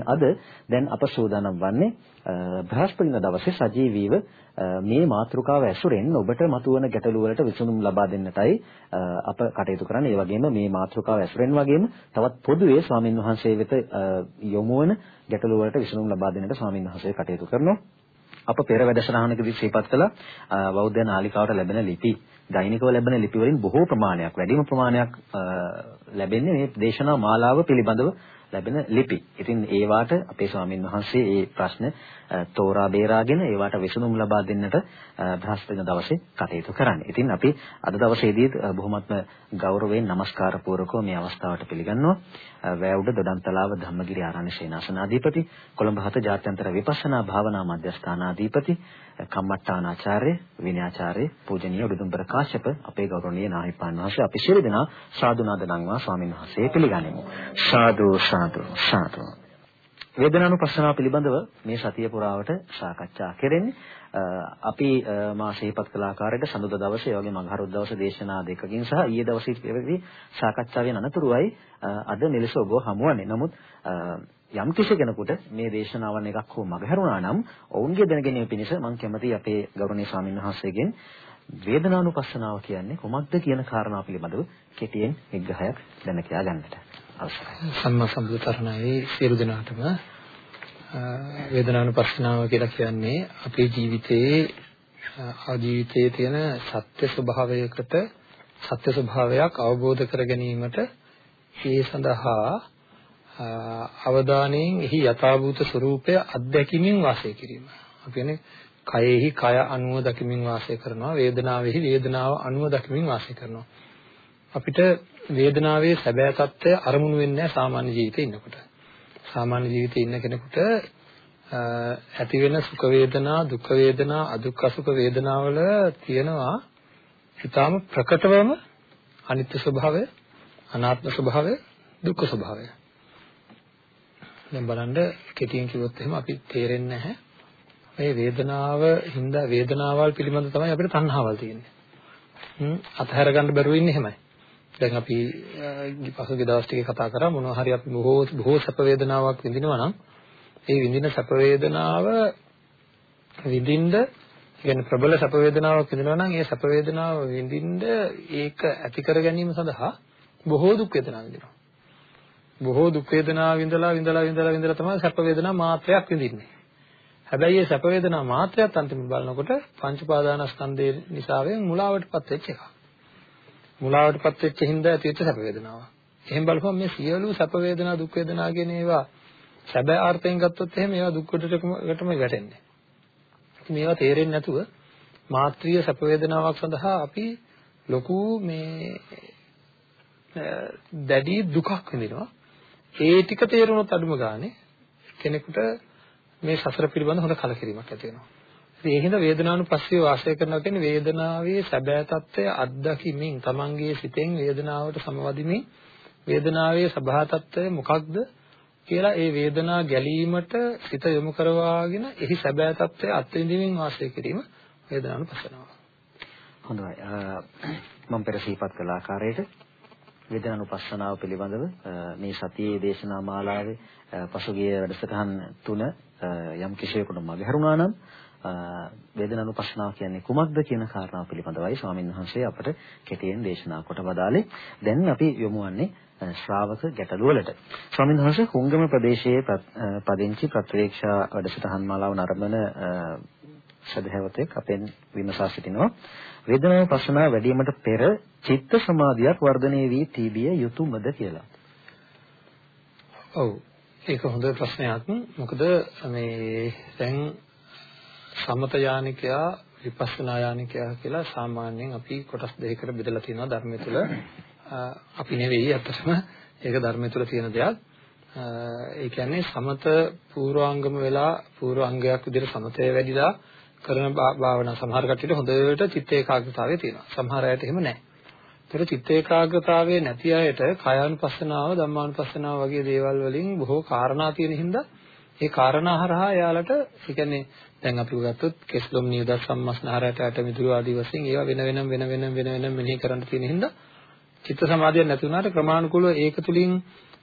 සඳහා. ඉතින් අද දැන් අප සූදානම් වන්නේ බ්‍රහස්පතින්දා දවසේ සජීවීව මේ මාතෘකාව ඇසුරෙන් ඔබට මතුවන ගැටලු වලට විසඳුම් ලබා දෙන්නටයි අප කටයුතු කරන්නේ. ඒ වගේම මේ මාතෘකාව ඇසුරෙන් වගේම තවත් පොදුවේ ස්වාමින් වහන්සේ වෙත යොමු වන ගැටලු වලට විසඳුම් ලබා දෙන්නට ස්වාමින් වහන්සේ කටයුතු කරනවා. අප පෙර වැඩසටහනකදී සිහිපත් කළ බෞද්ධ නාලිකාවට ලැබෙන ලිපි දෛනිකව ලැබෙන ලිපි වලින් බොහෝ ප්‍රමාණයක් වැඩිම ප්‍රමාණයක් ලැබෙන්නේ මේ දේශනා මාලාව පිළිබඳව ලැබෙන ලිපි. ඉතින් ඒවාට අපේ ස්වාමින් වහන්සේ මේ ප්‍රශ්න තෝරා බේරාගෙන ඒවාට විසඳුම් ලබා දෙන්නට බ්‍රහස්පති දවසේ කටයුතු කරන්නේ. ඉතින් අපි අද දවසේදී බොහොමත්ම ගෞරවයෙන් নমස්කාර පූර්වකව මේ අවස්ථාවට පිළිගන්නවා. වැවුඩ දොඩන්තලාව ධම්මගිරි ආරණ්‍ය සේනාසනාධිපති, කොළඹ හත ජාත්‍යන්තර විපස්සනා භාවනා මධ්‍යස්ථානාධිපති, කම්මට්ටානාචාර්ය, විනයාචාර්ය, පූජනීය උඩුදුම්බර කාශ්‍යප අපේ ගෞරවනීය නාහිපාන් වහන්සේ අපි සියලු දෙනා සාදු නාද නංවා ස්වාමින් වහන්සේ පිළිගනිමු. සාදු සාදු සාදු. වේදනානුපස්සනාව පිළිබඳව මේ සතිය පුරාවට සාකච්ඡා කෙරෙන්නේ අපි මා ශීපත් කළ ආකාරයට සඳුදා දවසේ වගේ මගහරුත් දවසේ දේශනා දෙකකින් සහ ඊයේ දවසේ සාකච්ඡාවෙන් අනතුරුවයි අද මෙලෙස ඔබ හමුවන්නේ. නමුත් යම් කිසි කෙනෙකුට මේ දේශනාවන් එකක් හෝ මගහැරුණා නම් ඔවුන්ගේ දැනගැනීම පිණිස මම කැමතියි අපේ ගෞරවනීය ස්වාමීන් වහන්සේගෙන් වේදනානුපස්සනාව කියන්නේ කොමක්ද කියන කාරණාව පිළිබඳව කෙටියෙන් විග්‍රහයක් දැන කියා ගන්නට අවශ්‍යයි. සම්මා සම්බුතරණයි සියලු දෙනාටම වේදනානුපස්සනාව කියලා කියන්නේ අපේ ජීවිතයේ ආජීවිතයේ තියෙන සත්‍ය ස්වභාවයකට සත්‍ය ස්වභාවයක් අවබෝධ කර ගැනීමට ඒ සඳහා අවධානයෙන් එහි යථාභූත ස්වરૂපය අත්දැකීමෙන් වාසය කිරීම. අපි කියන්නේ කයෙහි කය අනුව දකිමින් වාසය කරනවා වේදනාවෙහි වේදනාව අනුව දකිමින් වාසය කරනවා. අපිට වේදනාවේ සැබෑ తত্ত্বය අරමුණු වෙන්නේ නැහැ සාමාන්‍ය ජීවිතේ ඉන්නකොට. සාමාන්‍ය ජීවිතේ ඉන්න කෙනෙකුට ඇති වෙන සුඛ වේදනා, දුක් වේදනා, අදුක්ඛ සුඛ වේදනාවල තියෙනවා ඊටාම ප්‍රකටවම අනිත්‍ය ස්වභාවය, අනාත්ම ස්වභාවය, දුක්ඛ ස්වභාවය. දැන් බලන්න කෙටියෙන් කිව්වොත් එහෙම අපි තේරෙන්නේ නැහැ. මේ වේදනාව හින්දා වේදනාවල් පිළිබඳ තමයි අපිට තණ්හාවල් තියෙන්නේ. හ්ම් අතහැර ගන්න බැරුව ඉන්නේ එහෙමයි. දැන් අපි පසුගිය දවස් ටිකේ කතා කරා මොනවා හරි අපි බොහෝ බොහෝ සැප වේදනාවක් විඳිනවා නම් ඒ විඳින සැප වේදනාව විඳින්න කියන්නේ ප්‍රබල සැප වේදනාවක් විඳිනවා නම් ඒ සැප වේදනාව විඳින්න ඒක ඇති කර ගැනීම සඳහා බොහෝ දුක් වේදනා විඳිනවා. බොහෝ දුක් වේදනා විඳලා විඳලා විඳලා විඳලා තමයි සැප වේදනා මාත්‍රයක් විඳින්නේ. හැබැයි මේ සැප වේදනා මාත්‍රයත් අන්තිමට බලනකොට පංච පාදානස්කන්ධයේ නිසාවෙන් මුලාවටපත් වෙච්ච එකක්. මුලාවටපත් වෙච්ච හින්දා ඇතිවෙච්ච සැප වේදනාව. එහෙන් බලපුවම මේ සියලු සැප වේදනා දුක් වේදනා කියන ඒවා සැබෑ අර්ථයෙන් ගත්තොත් එහෙම ඒවා දුක් කොටටම වැටෙන්නේ. ඉතින් මේවා තේරෙන්නේ නැතුව මාත්‍රිය සැප වේදනාවක් සඳහා අපි ලොකු මේ දැඩි දුකක් විඳිනවා. ඒ ටික තේරුනොත් අඩුම ගානේ කෙනෙකුට මේ සසර පිළිබඳ හොඳ කලකිරීමක් ඇති වෙනවා. ඒ හින්දා වේදනානුපස්සීව වාසය කරනවා කියන්නේ වේදනාවේ සැබෑ తত্ত্বය අත්දකිමින් තමන්ගේ සිතෙන් වේදනාවට සමවදිමින් වේදනාවේ සබහා తত্ত্বය මොකක්ද කියලා ඒ වේදනා ගැලීමට සිත යොමු කරවාගෙන එහි සැබෑ తত্ত্বය අත්විඳින්මින් වාසය කිරීම වේදනානුපස්සනාව. හොඳයි. මම පෙර සිහිපත් කළ ආකාරයට වේදනානුපස්සනාව පිළිබඳව මේ සතියේ දේශනා මාලාවේ පසුගිය වැඩසටහන් තුන යම් කිසියෙකුට මගහැරුණා නම් වේදනානුපස්සනාව කියන්නේ කුමක්ද කියන කාරණාව පිළිබඳවයි ස්වාමීන් වහන්සේ අපට කෙටියෙන් දේශනා කොට වදාළේ. දැන් අපි යොමු වන්නේ ශ්‍රාවක ගැටළු වලට. ස්වාමීන් වහන්සේ කුංගම ප්‍රදේශයේ පදිංචි ප්‍රත්‍යක්ෂා වැඩසටහන් මාලාව නරඹන සදහැවතෙක් අපෙන් විමසා සිටිනවා. වේදනානුපස්සනාව වැඩිවීමට පෙර චිත්ත සමාධියක් වර්ධනය වී තිබිය යුතුයමද කියලා. ඔව් ඒක හොඳ ප්‍රශ්නයක්. මොකද මේ දැන් සමත යානිකයා විපස්සනා යානිකයා කියලා සාමාන්‍යයෙන් අපි කොටස් දෙකකට බෙදලා තියෙනවා ධර්මය තුළ. අපි නෙවෙයි අත්‍තරම ඒක ධර්මය තුළ තියෙන දෙයක්. ඒ කියන්නේ සමත පූර්වාංගම වෙලා පූර්වාංගයක් විදිහට සමතය වැඩිලා කරන භාවනා සමහර කට්ටියට හොඳට චිත්ත ඒකාග්‍රතාවය තියෙනවා. සමහර අයට එහෙම නැහැ. ඒතර චිත්ත ඒකාග්‍රතාවයේ නැති අයට කායानुපස්සනාව ධම්මානුපස්සනාව වගේ දේවල් වලින් බොහෝ කාරණා තියෙන හින්දා ඒ කාරණා හරහා එයාලට ඒ කියන්නේ දැන් අපි ගත්තොත් කෙස්ලොම් නියද සම්මස්නහරයට ඇට මිදුළු ආදී වශයෙන් ඒවා වෙන වෙනම වෙන වෙනම වෙන වෙනම මෙනෙහි කරන්න තියෙන හින්දා චිත්ත සමාධියක් නැති වුණාට ක්‍රමානුකූලව ඒක තුලින්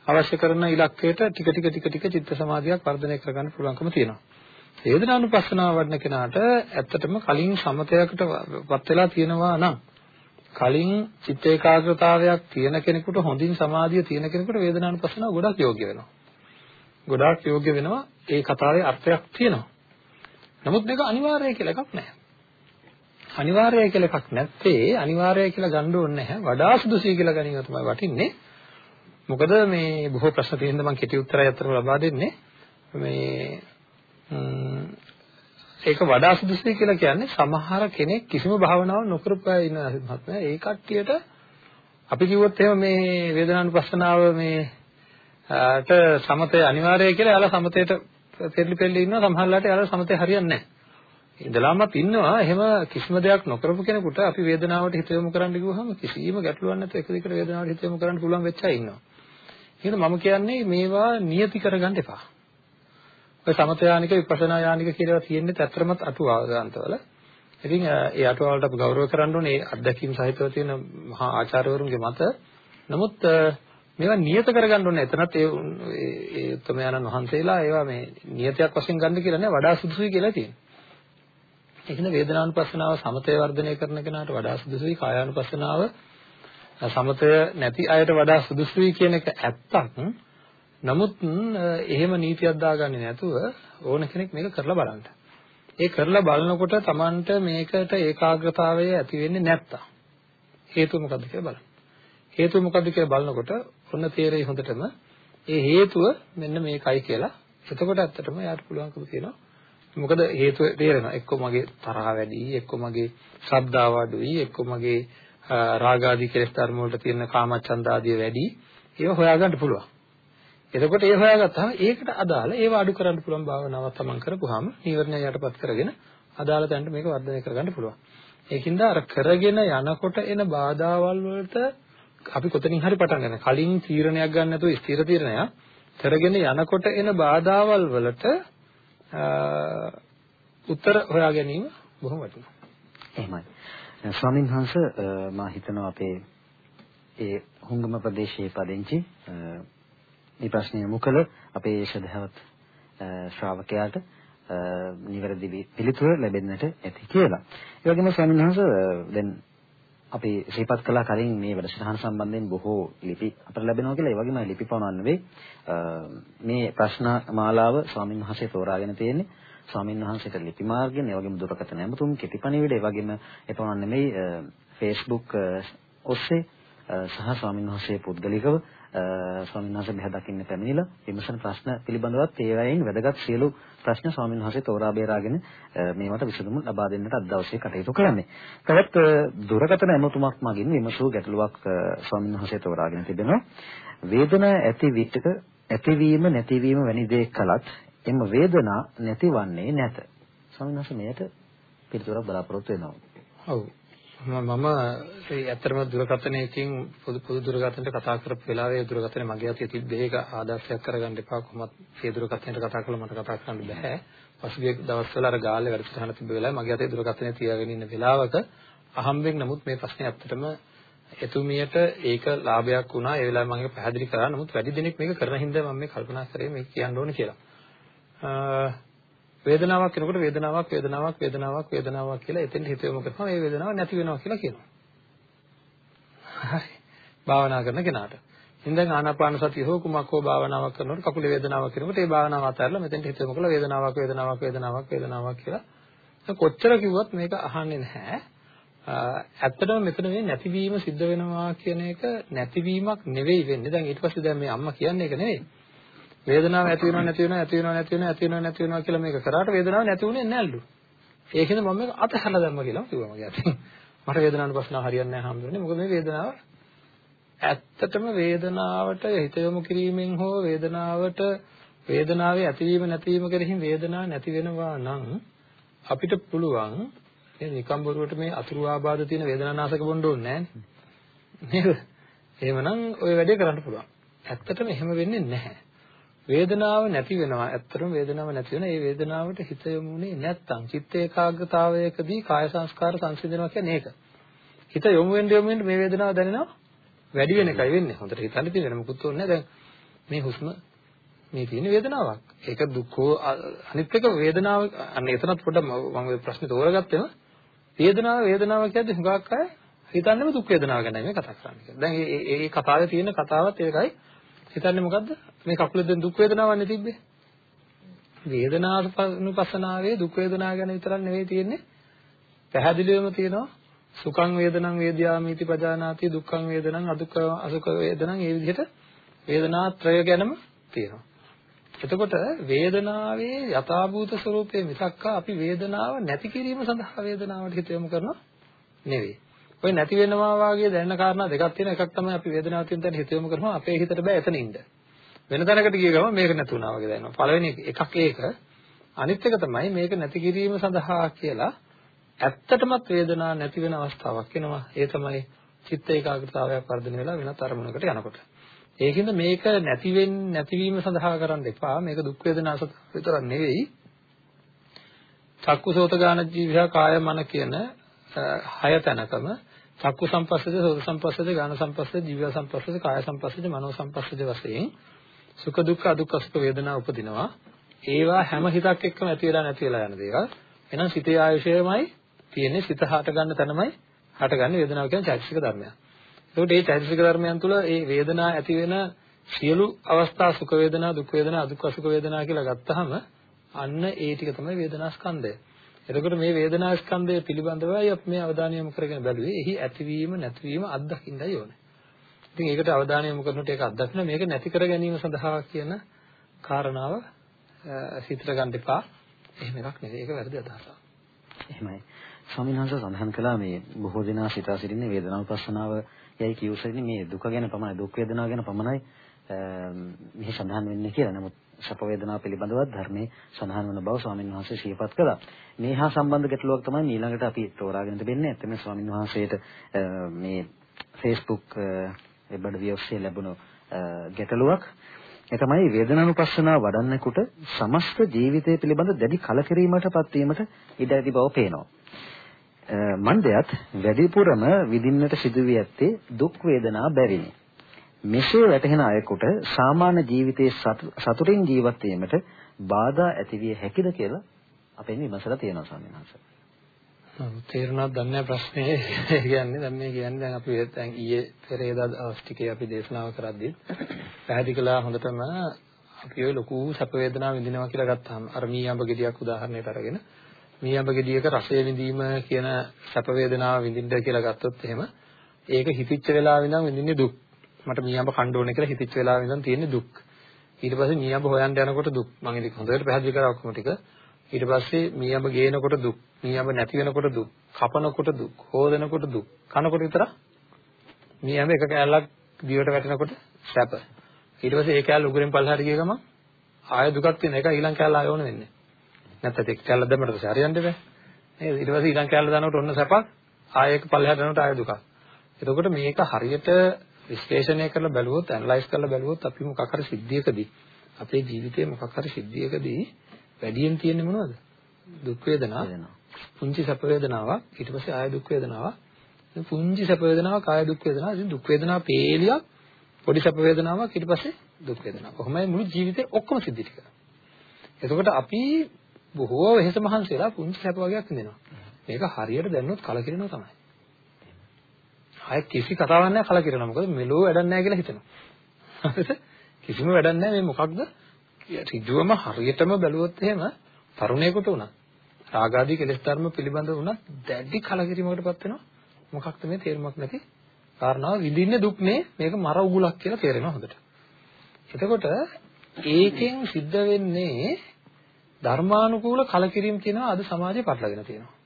අවශ්‍ය කරන ඉලක්කයට ටික ටික ටික ටික චිත්ත සමාධියක් වර්ධනය කරගන්න පුළුවන්කම තියෙනවා. වේදනානුපස්සනාව වඩන කෙනාට ඇත්තටම කලින් සමතයකට වත් වෙලා තියෙනවා නම් කලින් චිත්ත ඒකාග්‍රතාවයක් තියෙන කෙනෙකුට හොඳින් සමාධිය තියෙන කෙනෙකුට වේදනානුපස්සනාව ගොඩක් යෝග්‍ය වෙනවා. ගොඩාක් යෝග්‍ය වෙනවා. ඒ කතාවේ අර්ථයක් තියෙනවා. නමුත් මේක අනිවාර්යයි කියලා එකක් නැහැ. අනිවාර්යයි කියලා එකක් නැත්තේ අනිවාර්යයි කියලා ගන්න ඕනේ නැහැ. වඩා සුදුසුයි කියලා ගැනීම තමයි වටින්නේ. මොකද මේ බොහෝ ප්‍රශ්න තියෙන මම කෙටි උත්තරයක් අතර ලබා දෙන්නේ. මේ ඒක වඩා සුදුසුයි කියලා කියන්නේ සමහර කෙනෙක් කිසිම භාවනාවක් නොකරපු අය ඉන්න මහත්මයා ඒ කට්ටියට අපි කිව්වොත් එහෙම මේ වේදනානුපස්සනාව මේ ට සමතය අනිවාර්යයි කියලා එයාලා සමතයට පෙරලි පෙරලි ඉන්නවා සමහරලාට එයාලා සමතය හරියන්නේ නැහැ. ඉඳලාමත් ඉන්නවා එහෙම කිසිම දෙයක් නොකරපු කෙනෙකුට අපි වේදනාවට හිත යොමු කරන්න කිව්වහම කිසිම ගැටලුවක් නැතුව එක දිගට වේදනාවට හිත යොමු කරන්න පුළුවන් වෙච්ච අය ඉන්නවා. එහෙනම් මම කියන්නේ මේවා නියති කරගන්න එපා. ඔය සමත යානික විපස්සනා යානික කියලා තියෙන්නේ ඇත්තටමත් අටුවාගාන්තවල. ඉතින් ඒ අටුවාවලට අපි ගෞරව කරන්න ඕනේ ඒ අත්දැකීම් සහිතව තියෙන මහා ආචාර්යවරුන්ගේ මත. නමුත් මේවා නියත කරගන්න ඕනේ. එතනත් ඒ ඒ උත්තරමයන්න් වහන්සේලා ඒවා මේ නියතයක් වශයෙන් ගන්න කියලා නෑ වඩා සුදුසුයි කියලා තියෙනවා. ඒකන වේදනානුපස්සනාව සමතය වර්ධනය කරන කෙනාට වඩා සුදුසුයි කායානුපස්සනාව සමතය නැති අයට වඩා සුදුසුයි කියන එක ඇත්තක්. නමුත් එහෙම නීතියක් දාගන්නේ නැතුව ඕන කෙනෙක් මේක කරලා බලන්න. ඒ කරලා බලනකොට Tamanට මේකට ඒකාග්‍රතාවය ඇති වෙන්නේ නැත්තම් හේතුව මොකද්ද කියලා බලන්න. හේතුව මොකද්ද කියලා බලනකොට ඔන්න තේරෙයි හොඳටම ඒ හේතුව මෙන්න මේකයි කියලා. එතකොට ඇත්තටම යාට පුළුවන්කම තියෙනවා. මොකද හේතුව තේරෙනවා. එක්ක මගේ තරහ වැඩි, එක්ක මගේ ශ්‍රද්ධාව අඩුයි, එක්ක මගේ රාගාදී කෙලෙස් ධර්ම වලට තියෙන කාමච්ඡන්ද ආදිය වැඩි. ඒව හොයාගන්න පුළුවන්. එතකොට ඒ හොයාගත්තාම ඒකට අදාළ ඒව අඩු කරන්න පුළුවන් භාවනාවක් තමන් කරපුවාම නීවරණය යටපත් කරගෙන අදාළ තැනට මේක වර්ධනය කරගන්න පුළුවන්. ඒකින්ද අර කරගෙන යනකොට එන බාධාවල් වලට අපි කොතනින් හරි පටන් ගන්න. කලින් තීරණයක් ගන්න නැතුව ස්ථිර තීරණයක් කරගෙන යනකොට එන බාධාවල් වලට උත්තර හොයා ගැනීම බොහොම වටිනවා. එහෙමයි. ස්වාමීන් වහන්සේ මා හිතනවා අපේ ඒ හුංගම ප්‍රදේශයේ පදිංචි මේ ප්‍රශ්නය යොමු කළ අපේ ශ්‍රද්ධාවත් ශ්‍රාවකයාට නිවැරදි පිළිතුර ලැබෙන්නට ඇති කියලා. ඒ වගේම ස්වාමීන් වහන්සේ දැන් අපි ශ්‍රීපත් කළා කලින් මේ වැඩසටහන සම්බන්ධයෙන් බොහෝ ලිපි අපට ලැබෙනවා කියලා. ඒ වගේම ලිපි පවණක් නෙවෙයි මේ ප්‍රශ්න මාලාව ස්වාමීන් වහන්සේ තෝරාගෙන තියෙන්නේ. ස්වාමීන් වහන්සේට ලිපි මාර්ගයෙන් ඒ වගේම දුරකථන ඇමතුම් කෙටිපණිවිඩ ඒ වගේම ඒ පවණක් නෙවෙයි Facebook ඔස්සේ සහ ස්වාමීන් වහන්සේ පුද්ගලිකව ස්වාමීන් වහන්සේ මෙහා දකින්න පැමිණිලා විමසන ප්‍රශ්න පිළිබඳවත් ඒ වයින් වැදගත් සියලු ප්‍රශ්න ස්වාමීන් වහන්සේ තෝරා බේරාගෙන මේවට විසඳුම් ලබා දෙන්නට අද දවසේ කටයුතු කරන්නේ. තවත් දුරකථන ඇමතුමක් මගින් විමසූ ගැටලුවක් ස්වාමීන් වහන්සේ තෝරාගෙන තිබෙනවා. වේදනා ඇති විටක ඇතිවීම නැතිවීම වැනි දේ කලත් එම වේදනා නැතිවන්නේ නැත. ස්වාමීන් වහන්සේ මෙයට පිළිතුරක් බලාපොරොත්තු වෙනවා. ඔව්. මම ඒ ඇත්තටම දුරකථනයකින් පොදු පොදු දුරකථනට කතා කරපු වෙලාවේ දුරකථනේ මගේ අතේ තිබ්බේ ඒක ආදර්ශයක් කරගන්න එපා කොහොමත් ඒ දුරකථනයට කතා කළා මට කතා කරන්න බෑ. පසුගිය දවස්වල අර ගාල්ලේ වැඩසටහන තිබ්බ වෙලාවේ මගේ අතේ දුරකථනය තියාගෙන ඉන්න වෙලාවක අහම්බෙන් නමුත් මේ ප්‍රශ්නේ ඇත්තටම එතුමියට ඒක ලාභයක් වුණා. ඒ වෙලාවේ මම ඒක පැහැදිලි කරා. නමුත් වැඩි දෙනෙක් මේක කරන හින්දා මම මේ කල්පනා කරේ මේක කියන්න ඕනේ කියලා. වේදනාවක් එනකොට වේදනාවක් වේදනාවක් වේදනාවක් වේදනාවක් කියලා එතෙන් හිත යොමු කරනවා මේ වේදනාව නැති වෙනවා කියලා කියනවා. හරි. භාවනා කරන කෙනාට. ඉතින් ආනාපාන සතිය හෝ කුමක් හෝ භාවනාවක් කරනකොට කකුලේ වේදනාවක් එනකොට ඒ භාවනාව අතහැරලා මෙතෙන්ට හිත යොමු කරලා වේදනාවක් වේදනාවක් වේදනාවක් වේදනාවක් කියලා කොච්චර කිව්වත් මේක අහන්නේ නැහැ. ඇත්තටම මෙතන මේ නැතිවීම සිද්ධ වෙනවා කියන එක නැතිවීමක් නෙවෙයි වෙන්නේ. දැන් ඊට පස්සේ දැන් මේ අම්මා කියන්නේ ඒක නෙවෙයි. වේදනාව ඇති වෙනව නැති වෙනව ඇති වෙනව නැති වෙනව ඇති වෙනව නැති වෙනව කියලා මේක කරාට වේදනාව නැති වුණේ නැල්ලු. ඒකෙන්ද මම මේක අතහැරලා දැම්ම කියලා කිව්වා මගේ අතින්. මට වේදනාවක් ප්‍රශ්න හරියන්නේ නැහැ හම්බුනේ. මොකද මේ වේදනාව ඇත්තටම වේදනාවට හිත යොමු කිරීමෙන් හෝ වේදනාවට වේදනාවේ ඇතිවීම නැතිවීම කෙරෙහි වේදනාව නැති වෙනවා නම් අපිට පුළුවන් මේ නිකම් බොරුවට මේ අතුරු ආබාධ තියෙන වේදනානාශක බොන්න ඕනේ නැහැ නේද? එහෙමනම් ওই වැඩේ කරන්න පුළුවන්. ඇත්තටම එහෙම වෙන්නේ නැහැ. වේදනාව නැති වෙනවා. ඇත්තටම වේදනාව නැති වෙන ඒ වේදනාවට හිත යොමුනේ නැත්තම් චිත්ත ඒකාග්‍රතාවයකදී කාය සංස්කාර සංසිඳනවා කියන්නේ ඒක. හිත යොමු වෙන්න යොමු වෙන්න මේ වේදනාව දැනෙනවා වැඩි වෙන එකයි වෙන්නේ. හොඳට හිතන්න තියෙන මොකුත් ඕනේ දැන් මේ හුස්ම මේ තියෙන වේදනාවක්. ඒක දුක්ඛෝ අනිත් එක වේදනාව අන්න එතනත් පොඩ්ඩක් මම ඔය ප්‍රශ්නේ තෝරගත්තෙම වේදනාව වේදනාව කියද්දි හුඟක් අය හිතන්නේම දුක් වේදනාව ගැනයි මේ කතා කරන්නේ කියලා. දැන් මේ මේ කතාවේ තියෙන කතාවත් ඒකයි. හිතන්නේ මොකද්ද? මේ කකුලේ දැන් දුක් වේදනාවන්නේ තිබ්බේ. වේදනානුපස්සනාවේ දුක් වේදනාව ගැන විතරක් නෙවෙයි තියෙන්නේ. පැහැදිලිවම තියෙනවා සුඛං වේදනං වේද්‍යාමීති පජානාති දුක්ඛං වේදනං අදුක්ඛ අසුඛ වේදනං මේ විදිහට වේදනාත්‍රය ගැනම තියෙනවා. එතකොට වේදනාවේ යථාභූත ස්වરૂපය මිසක් අපි වේදනාව නැති කිරීම සඳහා වේදනාවට හිත යොමු කරනවා නෙවෙයි. ඔය නැති වෙනවා වාගේ දැනෙන කාරණා දෙකක් තියෙනවා. එකක් තමයි අපි වේදනාව තියෙන තැන හිත යොමු කරනවා අපේ හිතට බෑ එතන ඉන්න. වෙන තැනකට ගිය ගමන් මේක නැතුණා වගේ දැනෙනවා. පළවෙනි එකක් ඒක. අනිත් එක තමයි මේක නැති කිරීම සඳහා කියලා ඇත්තටමත් වේදනාවක් නැති වෙන අවස්ථාවක් එනවා. ඒ තමයි චිත්ත ඒකාග්‍රතාවයක් වර්ධනය වෙලා වෙනත් අරමුණකට යනකොට. ඒකින්ද මේක නැති වෙන්නේ නැතිවීම සඳහා කරන්න එපා. මේක දුක් වේදනා විතරක් නෙවෙයි. චක්කුසෝත ගාන ජීවහා කාය මන කියන හය තැනකම චක්කු සම්පස්සද සෝත සම්පස්සද ගාන සම්පස්සද ජීව සම්පස්සද කාය සම්පස්සද මනෝ සම්පස්සද වශයෙන් සුඛ දුක්ඛ අදුක්ඛ සුඛ වේදනා උපදිනවා. ඒවා හැම හිතක් එක්කම ඇති වෙලා නැති වෙලා යන දේවල්. එහෙනම් සිතේ ආයුෂයමයි තියෙන්නේ සිත හට ගන්න තැනමයි හටගන්නේ වේදනාව කියන්නේ චෛතසික ධර්මයක්. ඒකට මේ චෛතසික ධර්මයන් තුළ මේ වේදනා ඇති වෙන සියලු අවස්ථා සුඛ වේදනා දුක් වේදනා අදුක්ඛ සුඛ වේදනා කියලා ගත්තහම අන්න ඒ ටික තමයි වේදනා ස්කන්ධය. එතකොට මේ වේදනා ස්කන්ධය පිළිබඳවයි අපි මේ අවධානය යොමු කරගෙන බැලුවේ. එහි ඇතිවීම නැතිවීම අත්දකින්නයි ඕනේ. ඉතින් ඒකට අවධානය යොමු කරනකොට ඒක අත්දකින්න මේක නැති කර ගැනීම සඳහා කියන කාරණාව හිතට ගන්න එපා. එහෙම එකක් නෙවෙයි. ඒක වැරදි අදහසක්. එහෙමයි. ස්වාමීන් වහන්සේ සඳහන් කළා මේ බොහෝ දෙනා සිතා සිටින්නේ වේදනානුපස්සනාව යයි කියුසෙන්නේ මේ දුක ගැන පමණයි දුක් වේදනාව ගැන පමණයි මෙහි සඳහන් වෙන්නේ කියලා. නමුත් සැප වේදනාව පිළිබඳව ධර්මයේ සඳහන් වන බව ස්වාමීන් වහන්සේ සිහිපත් කළා. මේ හා සම්බන්ධ ගැටලුවක් තමයි ඊළඟට අපි තෝරාගෙන තිබෙන්නේ. ඇත්තම ස්වාමීන් වහන්සේට මේ Facebook වෙබ් අඩවිය ඔස්සේ ලැබුණු ගැටලුවක්. ඒ තමයි වේදනානුපස්සනාව වඩන්නකොට සමස්ත ජීවිතය පිළිබඳ දැඩි කලකිරීමටපත් වීමට ඉඩ ඇති බව පේනවා. මණ්ඩයත් වැඩිපුරම විඳින්නට සිදුවී ඇත්තේ දුක් වේදනා බැවිනි. මෙසේ වැටහෙන අයෙකුට සාමාන්‍ය ජීවිතයේ සතුටින් ජීවත් වීමට බාධා ඇතිවිය හැකිද කියලා අපෙන් විමසලා තියෙනවා ස්වාමීන් වහන්සේ. තේරුණාද දන්නේ ප්‍රශ්නේ කියන්නේ දැන් මේ කියන්නේ දැන් අපි දැන් ඊයේ පෙරේදා දවස් ටිකේ අපි දේශනාව කරද්දී පැහැදිලි කළා හොඳටම අපි ඔය ලොකු සැප වේදනා විඳිනවා කියලා ගත්තාම අර මීයඹ ගෙඩියක් උදාහරණයට අරගෙන මීයඹ ගෙඩියක රසය විඳීම කියන සැප වේදනාව විඳින්න කියලා ගත්තොත් එහෙම ඒක හිතිච්ච වෙලාවෙ ඉඳන් විඳින්නේ දුක්. මට මීයඹ කන්න ඕනේ කියලා හිතිච්ච වෙලාවෙ ඉඳන් තියෙන්නේ දුක්. ඊට පස්සේ මීයඹ හොයන්න යනකොට දුක්. මම ඉතින් හොඳට පැහැදිලි කරා ඔක්කොම ටික. ඊට පස්සේ මීයඹ ගේනකොට දුක්. මීයඹ නැති වෙනකොට දුක්. කපනකොට දුක්. හොදනකොට දුක්. කනකොට විතර මීයඹ එක කෑල්ලක් දිවට වැටෙනකොට සැප. ඊට පස්සේ ඒ කෑල්ල උගුරෙන් පල්ලහට ගිය ගමන් ආය දුකක් තියෙන එක ඊළඟ කෑල්ල ආය ඕන වෙන්නේ. නැත්නම් ඒක කැල්ල දැම්මට පස්සේ හරියන්නේ බෑ. නේද? ඊට පස්සේ ඊළඟ කැල්ල දානකොට ඔන්න සැපක් ආයෙක පල්ලෙහාට යනකොට ආයෙ දුකක්. එතකොට මේක හරියට විශ්ලේෂණය කරලා බැලුවොත් ඇනලයිස් කරලා බැලුවොත් අපි මොකක් හරි සිද්ධියකදී අපේ ජීවිතයේ මොකක් හරි සිද්ධියකදී වැඩියෙන් තියෙන්නේ මොනවද? දුක් වේදනා. පුංචි සැප වේදනාවක් ඊට පස්සේ ආය දුක් වේදනාවක්. පුංචි සැප වේදනාවක් ආය දුක් වේදනාවක්. ඉතින් දුක් වේදනාව පේලියක් පොඩි සැප වේදනාවක් ඊට පස්සේ දුක් වේදනාවක්. කොහොමයි මුළු ජීවිතේ ඔක්කොම සිද්ධ ටික. එතකොට අපි බොහෝ වෙහෙස මහන්සි වෙලා පුංචි සැප වගේක් විඳිනවා. මේක හරියට දැන්නොත් කලකිරෙනවා තමයි. ආයෙ කිසි කතාවක් නැහැ කලකිරෙනවා. මොකද මෙලෝ වැඩක් නැහැ කියලා හිතනවා. හරිද? කිසිම වැඩක් නැහැ මේ මොකක්ද? ඍජුවම හරියටම බැලුවොත් එහෙම තරුණයෙකුට උනත් රාගාදී කෙලෙස් ධර්ම පිළිබඳව උනත් දැඩි කලකිරීමකටපත් වෙනවා. මොකක්ද මේ තේරුමක් නැති කාරණාව විඳින්නේ දුක් නේ මේක මර උගුලක් කියලා තේරෙනවා හොඳට. එතකොට ඒකෙන් සිද්ධ වෙන්නේ ධර්මානුකූල කලකිරීම කියනවා අද සමාජයේ පටලගෙන තියෙනවා.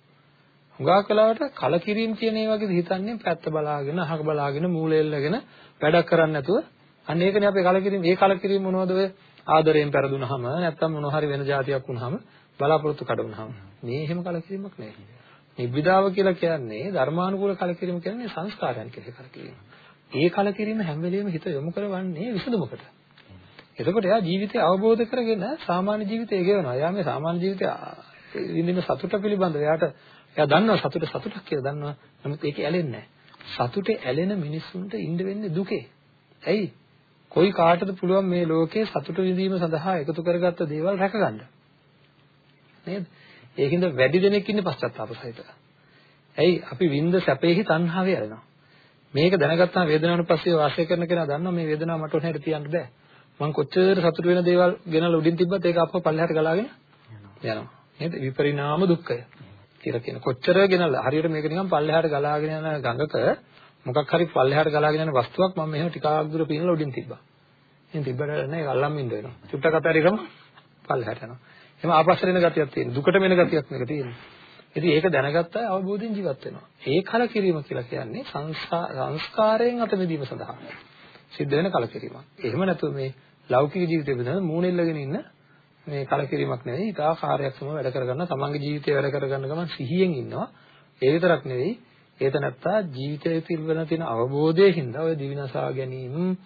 හුඟක් වෙලාවට කලකිරීම කියන ඒ වගේ හිතන්නේ පැත්ත බලාගෙන අහක බලාගෙන මූලෙල්ලගෙන වැඩක් කරන්නේ නැතුව අන්න ඒකනේ අපේ කලකිරීම. ඒ කලකිරීම මොනවද ඔය ආදරයෙන් පෙරදුනහම නැත්තම් මොන හරි වෙන જાතියක් වුනහම බලාපොරොත්තු කඩවුනහම මේ එහෙම කලකිරීමක් නෙවෙයි. නිබ්බිදාව කියලා කියන්නේ ධර්මානුකූල කලකිරීම කියන්නේ සංස්කාරයන් කියලා කලකිරීම. ඒ කලකිරීම හැම වෙලෙම හිත යොමු කරවන්නේ විසඳුමකට. එතකොට එයා ජීවිතය අවබෝධ කරගෙන සාමාන්‍ය ජීවිතය ගෙවනවා. එයා මේ සාමාන්‍ය ජීවිතය විඳින සතුට පිළිබඳව එයාට එයා දන්නවා සතුට සතුටක් කියලා දන්නවා. නමුත් ඒක ඇලෙන්නේ නැහැ. සතුටේ ඇලෙන මිනිස්සුන්ට ඉන්න වෙන්නේ දුකේ. ඇයි? කොයි කාටද පුළුවන් මේ ලෝකේ සතුට විඳීම සඳහා එකතු කරගත්ත දේවල් රැකගන්න? නේද? ඒකින්ද වැඩි දෙනෙක් ඉන්නේ පශ්චාත්තාප සහිතව. ඇයි අපි විඳ සැපේහි තණ්හාව යනවා. මේක දැනගත්තාම වේදනාවට පස්සේ වාසය කරන කෙනා දන්නවා මේ වේදනාව මට හැටියට තියන්න බෑ. මං කොච්චර සතුට වෙන දේවල් ගෙනලා උඩින් තිබ්බත් ඒක අපව පල්ලෙහාට ගලාගෙන යනවා. නේද? විපරිණාම දුක්ඛය කියලා කියන. කොච්චර ගෙනලා හරියට මේක නිකන් පල්ලෙහාට ගලාගෙන යන ගඟක මොකක් හරි පල්ලෙහාට ගලාගෙන යන වස්තුවක් මම මෙහෙම ටිකක් දුර පිනලා උඩින් තිබ්බා. ඉතින් තිබ්බට නෑ අල්ලම් ඉන්න වෙනවා. චුට්ටක් අතාරිකම පල්ලෙහාට යනවා. එහෙනම් ආපස්සට එන ගතියක් තියෙනවා. දුකට වෙන ගතියක් මේක තියෙනවා. ඉතින් ඒක දැනගත්තා අවබෝධයෙන් ජීවත් වෙනවා. ඒ කලකිරීම කියලා කියන්නේ සංස්කාරයෙන් අත මිදීම සඳහා සිද්ධ වෙන කලකිරීමක්. එහෙම නැතුව මේ ලෞකික ජීවිතේ බඳන මූණෙල්ලගෙන ඉන්න මේ කලකිරීමක් නෙවෙයි. ඊටා කාර්යක්ෂම වැඩ කරගන්න තමන්ගේ ජීවිතේ වැඩ කරගන්න ගමන් සිහියෙන් ඉන්නවා. ඒ විතරක් නෙවෙයි. ඒත නැත්තා ජීවිතයේ පිළිවෙල තියෙන අවබෝධයෙන් හින්දා ඔය දිවිනසා ගැනීම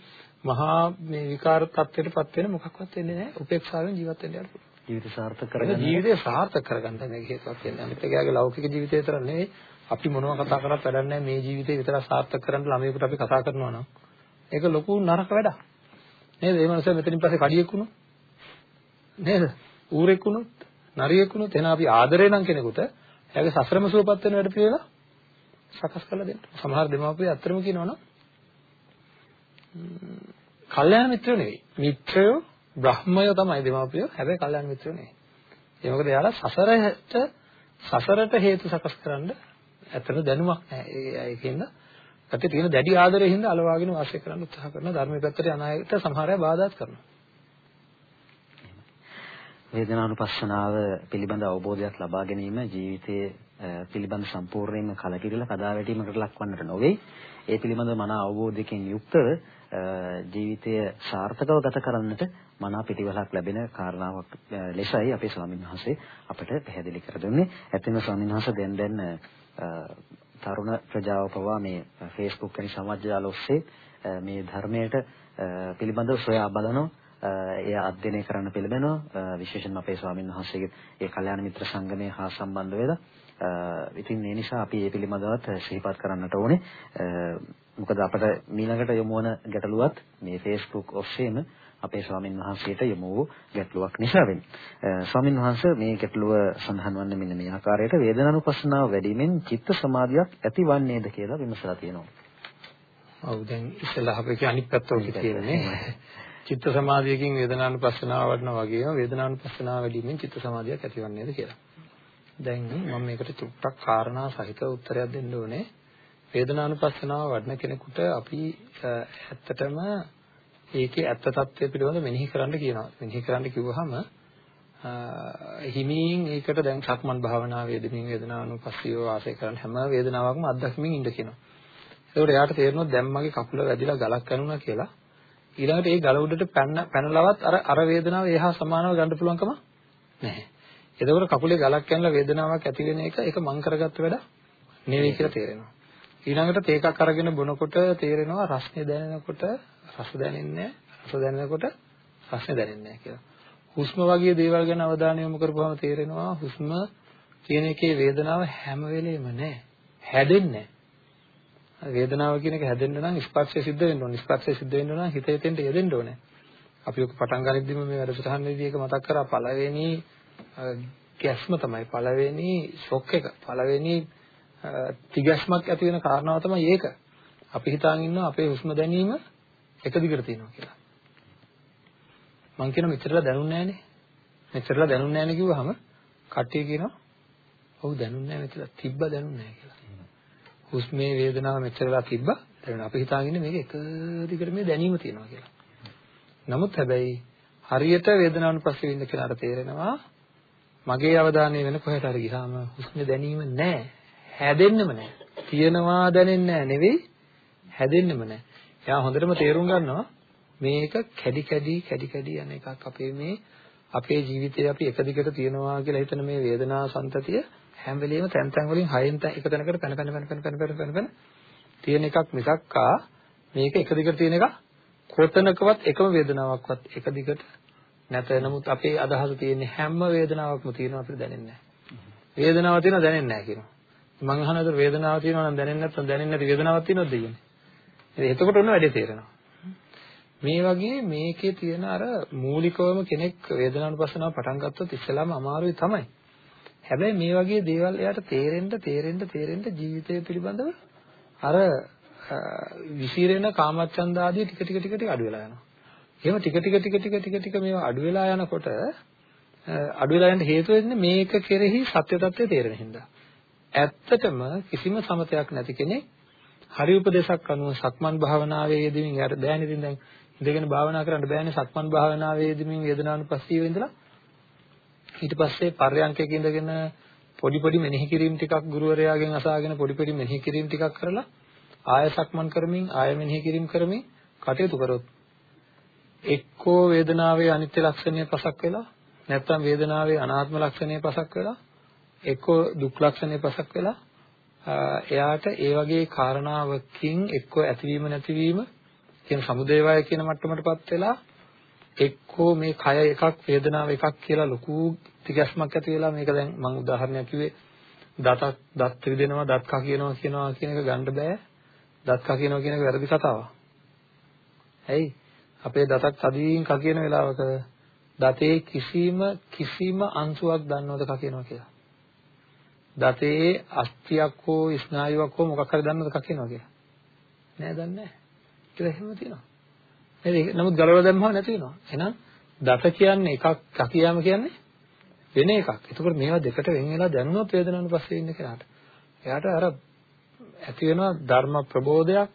මහා මේ විකාර තත්ත්වයටපත් වෙන මොකක්වත් වෙන්නේ නැහැ. උපේක්ෂාවෙන් ජීවත් වෙන්න යන්න. ජීවිත සාර්ථක කරගන්න ජීවිතය සාර්ථක කරගන්න මේක හේතුවක් වෙන්නේ. අනිත් එකගේ ලෞකික ජීවිතය විතර නෙවෙයි අපි මොනවා කතා කරත් වැඩක් නැහැ මේ ජීවිතේ විතර සාර්ථක කරන්න ළමයෙකුට අපි කතා කරනවා නම් ඒක ලොකු නරක වැඩක්. නේද? ඒ මනුස්සයා මෙතනින් පස්සේ කඩියෙක් වුණොත් නේද? ඌරෙක් වුණොත්, නරියෙක් වුණොත් එහෙනම් අපි ආදරේ නම් කෙනෙකුට එයාගේ සසරම සුවපත් වෙන වැඩ පිළිවෙල සකස් කරලා දෙන්න. සමහර දෙමාපියෝ අත්‍තරම කියනවනම් කල්යාණ මිත්‍රයෝ නෙවෙයි. මිත්‍රයෝ බ්‍රහ්මයෝ තමයි දෙමාපියෝ. හැබැයි කල්යාණ මිත්‍රයෝ නෙවෙයි. ඒ මොකද එයාලා සසරට සසරට හේතු සකස් කරන්න ඇත්තට දැනුමක් නැහැ. ඒකෙන්ද ඇත්තට තියෙන දැඩි ආදරයෙන් හින්දා අලවාගෙන වාසය කරන්න උත්සාහ කරන ධර්මයේ පැත්තට යන අයට සමහර අය බාධාත් කරනවා. වේදනානුපස්සනාව පිළිබඳ අවබෝධයක් ලබා ගැනීම ජීවිතයේ පිළිබඳ සම්පූර්ණයෙන්ම කලකිරිලා කදාවැටීමකට ලක්වන්නට නොවේ. ඒ පිළිබඳ මන අවබෝධයකින් යුක්තව ජීවිතය සාර්ථකව ගත කරන්නට මනා පිටිවලක් ලැබෙන කාරණාවක් ලෙසයි අපේ ස්වාමීන් වහන්සේ අපට පැහැදිලි කර දුන්නේ. ඇත්තම ස්වාමීන් වහන්සේ දැන් දැන් තරුණ ප්‍රජාව පවා මේ Facebook වැනි සමාජ ජාල ඔස්සේ මේ ධර්මයට පිළිබඳව සොයා බලනවා එය අධ්‍යයනය කරන්න පිළිබෙනවා විශේෂයෙන්ම අපේ ස්වාමීන් වහන්සේගේ ඒ කල්යාණ මිත්‍ර සංගමය හා සම්බන්ධ වෙලා ඉතින් ඒ නිසා අපි මේ පිළිබඳවත් සිහිපත් කරන්නට ඕනේ මොකද අපිට මීළඟට යොමු වන ගැටලුවත් මේ Facebook ඔස්සේම අපේ ස්වාමින් වහන්සේට යොමු වූ ගැටලුවක් නිසා වෙන්නේ. ස්වාමින් වහන්සේ මේ ගැටලුව සඳහන් වන්නේ මෙන්න මේ ආකාරයට වේදනානුපස්සනාව වැඩිමෙන් චිත්ත සමාධියක් ඇතිවන්නේද කියලා විමසලා තියෙනවා. ඔව් දැන් ඉස්සෙල්ලා අපි අනිත් පැත්ත ඔක කියන්නේ. චිත්ත සමාධියකින් වේදනානුපස්සනාව වඩනවා වගේම වේදනානුපස්සනාව වැඩිමෙන් චිත්ත සමාධියක් ඇතිවන්නේද කියලා. දැන් මම මේකට චුට්ටක් කාරණා සහිත උත්තරයක් දෙන්න ඕනේ. වේදනානුපස්සනාව වඩන කෙනෙකුට අපි ඇත්තටම ඒකේ ඇත්ත తත්වය පිළිබඳව මෙනෙහි කරන්න කියනවා. මෙනෙහි කරන්න කිව්වහම හිමින් ඒකට දැන් සක්මන් භාවනාවේ දෙමින් වේදනානුපස්සීව වාසය කරන හැම වේදනාවක්ම අත්දැකීමින් ඉන්න කියනවා. ඒකට එයාට තේරෙනවා දැන් මගේ කකුල වැදිලා ගලක් කනුණා කියලා. ඊළඟට ඒ ගල උඩට පැන පැනලවත් අර අර වේදනාව එහා සමානව ගන්න පුළුවන්කම නැහැ. එතකොට කකුලේ ගලක් කනලා වේදනාවක් ඇති වෙන එක ඒක මං කරගත්ත වැඩ නෙවෙයි කියලා තේරෙනවා. ඊළඟට තේකක් අරගෙන බොනකොට තේරෙනවා රසනේ දැනෙනකොට රස දැනෙන්නේ රස දැනෙනකොට රසනේ දැනෙන්නේ කියලා. හුස්ම වගේ දේවල් ගැන අවධානය යොමු කරපුවම තේරෙනවා හුස්ම කියන එකේ වේදනාව හැම වෙලෙම නැහැ. හැදෙන්නේ වේදනාව කියන එක හැදෙන්න නම් ස්පර්ශය සිද්ධ වෙන්න ඕනේ. ස්පර්ශය සිද්ධ වෙන්න නම් හිත හිතෙන්ට යෙදෙන්න ඕනේ. අපි ඔක පටන් ගනිද්දිම මේ වැඩසටහනේදී ඒක මතක් කරා පළවෙනි ගැස්ම තමයි පළවෙනි ෂොක් එක. පළවෙනි තිගැස්මක් ඇති වෙන කාරණාව තමයි ඒක. අපි හිතාගෙන ඉන්නවා අපේ හුස්ම දැනීම එක දිගට තියෙනවා කියලා. මං කියන මෙච්චරලා දැනුන්නේ නැහනේ. මෙච්චරලා දැනුන්නේ නැහනේ කිව්වහම කට්ටිය කියනවා ඔව් දැනුන්නේ නැහැ මෙච්චර තිබ්බ දැනුන්නේ නැහැ කියලා. හුස්මේ වේදනාව මෙච්චරලා තිබ්බ දැනුණා. අපි හිතාගෙන ඉන්නේ මේක එක දිගට මේ දැනීම තියෙනවා කියලා. නමුත් හැබැයි හරියට වේදනාවන් පස්සේ විඳ කෙනාට තේරෙනවා මගේ අවධානය වෙන කොහෙට හරි ගියාම හුස්ම දැනීම නැහැ. හැදෙන්නෙම නැහැ. තියනවා දැනෙන්නේ නැහැ නෙවෙයි හැදෙන්නෙම නැහැ. එයා හොඳටම තේරුම් ගන්නවා මේක කැඩි කැඩි කැඩි කැඩි යන එකක් අපේ මේ අපේ ජීවිතේ අපි එක දිගට තියනවා කියලා හිතන මේ වේදනා සංතතිය හැම වෙලෙම තැන් තැන් වලින් හයෙන් තැන් එක තැනකට පැන පැන පැන පැන පැන පැන පැන පැන තියෙන එකක් මිසක්කා මේක එක දිගට තියෙන එක කොතනකවත් එකම වේදනාවක්වත් එක දිගට නැත නමුත් අපේ අදහස තියෙන්නේ හැම වේදනාවක්ම තියෙනවා අපිට දැනෙන්නේ නැහැ වේදනාවක් තියෙනවා දැනෙන්නේ නැහැ කියනවා මම අහනතර වේදනාවක් තියෙනවා නම් දැනෙන්නේ නැත්නම් දැනෙන්නේ නැති වේදනාවක් තියෙනවද කියන්නේ. ඉතින් එතකොට ඔන්න වැඩේ තේරෙනවා. මේ වගේ මේකේ තියෙන අර මූලිකවම කෙනෙක් වේදනානුපස්සනාව පටන් ගත්තොත් ඉස්සෙල්ලාම අමාරුයි තමයි. හැබැයි මේ වගේ දේවල් එයාට තේරෙන්න තේරෙන්න තේරෙන්න ජීවිතය පිළිබඳව අර විසිරෙන කාමච්ඡන්ද ආදී ටික ටික ටික ටික අඩු වෙලා යනවා. එහෙම ටික ටික ටික ටික ටික ටික මේවා අඩු වෙලා යනකොට අඩු වෙලා යන හේතුව වෙන්නේ මේක කෙරෙහි සත්‍ය తත්වය තේරෙන හින්දා. ඇත්තටම කිසිම සමතයක් නැති කෙනෙක් හරි උපදේශක් අනුව සක්මන් භාවනාවේ යෙදෙමින් යාට බෑනේ ඉතින් දැන් ඉඳගෙන භාවනා කරන්න බෑනේ සක්මන් භාවනාවේ යෙදෙමින් වේදනානුපස්සීව ඉඳලා ඊට පස්සේ පර්යංකයක ඉඳගෙන පොඩි පොඩි මෙනෙහි කිරීම ටිකක් ගුරුවරයාගෙන් අසාගෙන පොඩි පොඩි මෙනෙහි කිරීම ටිකක් කරලා ආය සක්මන් කරමින් ආය මෙනෙහි කිරීම කරමින් කටයුතු කරොත් එක්කෝ වේදනාවේ අනිත්‍ය ලක්ෂණය පසක් වෙලා නැත්නම් වේදනාවේ අනාත්ම ලක්ෂණය පසක් වෙලා එක්කෝ දුක් ලක්ෂණය පසක් වෙලා එයාට ඒ වගේ කාරණාවකින් එක්කෝ ඇතිවීම නැතිවීම කියන සමුදේවය කියන මට්ටමටපත් වෙලා එක්කෝ මේ කය එකක් වේදනාව එකක් කියලා ලොකු තිගැස්මක් ඇති වෙලා මේක දැන් මම උදාහරණයක් කිව්වේ දතක් දත් රිදෙනවා දත් කා කියනවා කියනවා කියන එක ගන්න බෑ දත් කා කියනවා කියන එක වැරදි කතාවක්. ඇයි? අපේ දතක් තදින් කා කියන වෙලාවක දතේ කිසිම කිසිම අංශුවක් දන්නවද කා කියනවා කියලා? දතේ අස්තියක් හෝ ස්නායුවක් හෝ මොකක් හරි දන්නවද කා කියනවා කියලා? නෑ දන්නේ නෑ. කියලා එහෙම තියෙනවා. නේද? නමුත් ගලවලා දැම්මම නැති වෙනවා. එහෙනම් දත කියන්නේ එකක් කකියාම කියන්නේ වෙන එකක්. එතකොට මේවා දෙකට වෙන් වෙලා දැනුණොත් වේදනාවන පස්සේ ඉන්න කෙනාට. එයාට අර ඇති වෙනවා ධර්ම ප්‍රබෝධයක්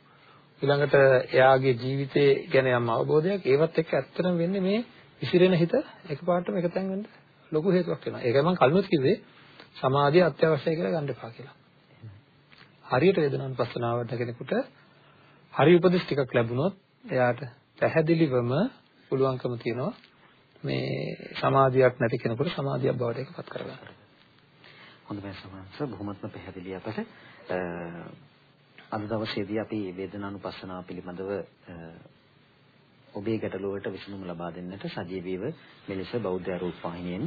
ඊළඟට එයාගේ ජීවිතේ ගැන යම් අවබෝධයක් ඒවත් එක්ක ඇත්තටම වෙන්නේ මේ විසිරෙන හිත එකපාරටම එකතෙන් වෙන්න ලොකු හේතුවක් වෙනවා. ඒකයි මම කලිනුත් කිව්වේ සමාධිය අත්‍යවශ්‍යයි කියලා ගන්න එපා කියලා. හරියට වේදනාවන් පස්සනාවට කෙනෙකුට හරි උපදෙස් ටිකක් ලැබුණොත් එයාට පැහැදිලිවම පුළුවන්කම තියෙනවා මේ සමාධියක් නැති කෙනෙකුට සමාධියක් බවට ඒකපත් කරගන්න. හොඳයි සමහරවිට බොහොමත්ම පැහැදිලි අපට අද දවසේදී අපි වේදනානුපස්සනාව පිළිබඳව ඔබේ ගැටලුවට විසඳුම ලබා දෙන්නට සජීවීව මෙලෙස බෞද්ධ රූපවාහිනියෙන්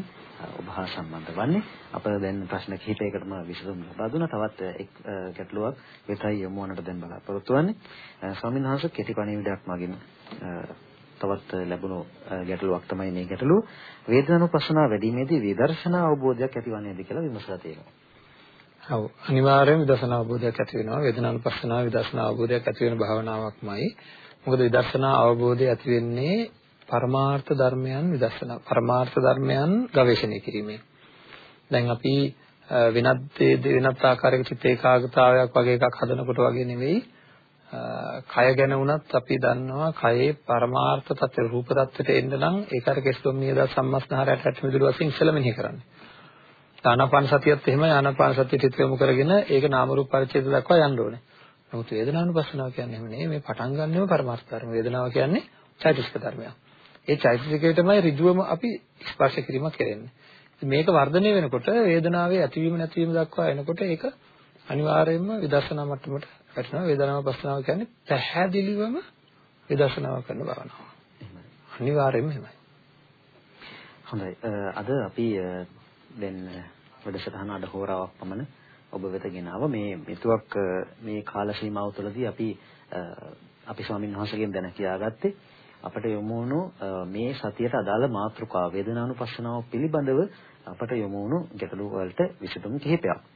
ඔබ හා සම්බන්ධ වන්නේ. අප දැන් ප්‍රශ්න කිහිපයකටම විසඳුම් ලබා දුන්නා. තවත් එක් ගැටලුවක් වෙතයි යොමු වන්නට දැන් බලාපොරොත්තු වෙන්නේ. ස්වාමීන් වහන්සේ කෙටි පණිවිඩයක් මගින් තවත් ලැබුණු ගැටලුවක් තමයි මේ ගැටලුව. වේදනානුපස්සනාව වැඩිමේදී විදර්ශනා අවබෝධයක් ඇතිවන්නේද කියලා විමසලා තියෙනවා. ඔව් අනිවාර්යයෙන් විදර්ශනා අවබෝධයක් ඇති වෙනවා. වේදනානුපස්සනාව විදර්ශනා අවබෝධයක් ඇති වෙන භාවනාවක්මයි. මොකද විදර්ශනා අවබෝධය ඇති වෙන්නේ පරමාර්ථ ධර්මයන් විදර්ශනා පරමාර්ථ ධර්මයන් ගවේෂණය කිරීමෙන්. දැන් අපි වෙනත් වෙනත් ආකාරයක චිත්ත ඒකාග්‍රතාවයක් වගේ එකක් හදනකොට වගේ නෙවෙයි කය ගැන වුණත් අපි දන්නවා කයේ පරමාර්ථ තත්ත්ව රූප தත්ත්වයට එන්න නම් ඒක අර කෙස්ලොම් නියද සම්මස්නහරයට ඇට මිදුළු වශයෙන් ඉස්සෙල්ලා මෙනෙහි කරන්නේ. ආනාපාන සතියත් එහෙමයි ආනාපාන සතිය චිත්ත යොමු කරගෙන ඒක නාම රූප පරිච්ඡේද දක්වා යන්න ඕනේ. නමුත් වේදනානුපස්සනාව කියන්නේ එහෙම නෙවෙයි මේ පටන් ගන්නෙම පරමාර්ථ ධර්ම. වේදනාව කියන්නේ චෛතසික ධර්මයක්. ඒ චෛතසිකය තමයි ඍජුවම අපි ස්පර්ශ කිරීමක් කරන්නේ. මේක වර්ධනය වෙනකොට වේදනාවේ ඇතිවීම නැතිවීම දක්වා එනකොට ඒක අනිවාර්යයෙන්ම විදර්ශනා මට්ටමට වැටෙනවා. වේදනානුපස්සනාව කියන්නේ පැහැදිලිවම විදර්ශනාව කරන භාවනාව. අනිවාර්යයෙන්ම එහෙමයි. හොඳයි. අද අපි දැන් වැඩසටහන අඩ හෝරාවක් පමණ ඔබ වෙත ගෙනාව මේ මෙතුවක් මේ කාල සීමාව තුළදී අපි අපි ස්වාමීන් වහන්සේගෙන් දැන කියාගත්තේ අපට යොමු වුණු මේ සතියට අදාළ මාතෘකා වේදනානුපස්සනාව පිළිබඳව අපට යොමු වුණු ගැටලු වලට විසඳුම් කිහිපයක්.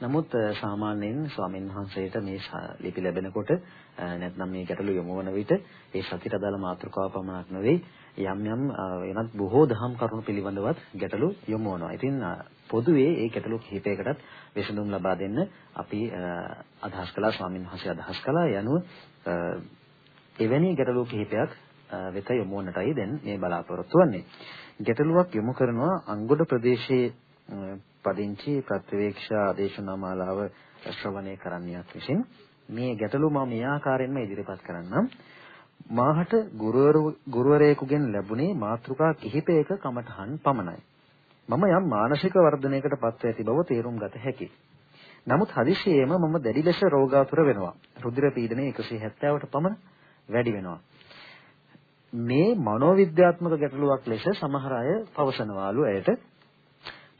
නමුත් සාමාන්‍යයෙන් ස්වාමීන් වහන්සේට මේ ලිපි ලැබෙනකොට නැත්නම් මේ ගැටලු යොමු වන විට ඒ සතියට අදාළ මාතෘකාව පමණක් නෙවෙයි යම් යම් වෙනත් බොහෝ දහම් කරුණු පිළිබඳවත් ගැටලු යොමු වනවා. ඉතින් පොදුවේ ඒ ගැටලු කිහිපයකටත් විසඳුම් ලබා දෙන්න අපි අදහස් කළා ස්වාමීන් වහන්සේ අදහස් කළා යනුව එවැනි ගැටලු කිහිපයක් වෙත යොමු වන්නටයි දැන් මේ බලාපොරොත්තු වෙන්නේ. ගැටලුවක් යොමු කරනවා අංගොඩ ප්‍රදේශයේ පදිංචි ප්‍රතිවේක්ෂා ආදේශනාමාලාව ශ්‍රවණය කරන්නියක් විසින් මේ ගැටලුව මම මේ ආකාරයෙන්ම ඉදිරිපත් කරන්නම්. මාහට ගුරුවරයෙකුගෙන් ලැබුණේ මාතෘකා කිහිපයක කමඨහන් පමණයි. මම යම් මානසික වර්ධනයකට පත්ව ඇති බව තේරුම් ගත හැකියි. නමුත් හදිසියෙම මම දැඩි ලෙස රෝගාතුර වෙනවා. රුධිර පීඩනය 170ට පමණ වැඩි වෙනවා. මේ මනෝවිද්‍යාත්මක ගැටලුවක් ලෙස සමහර අය පවසනවාලු ඇයට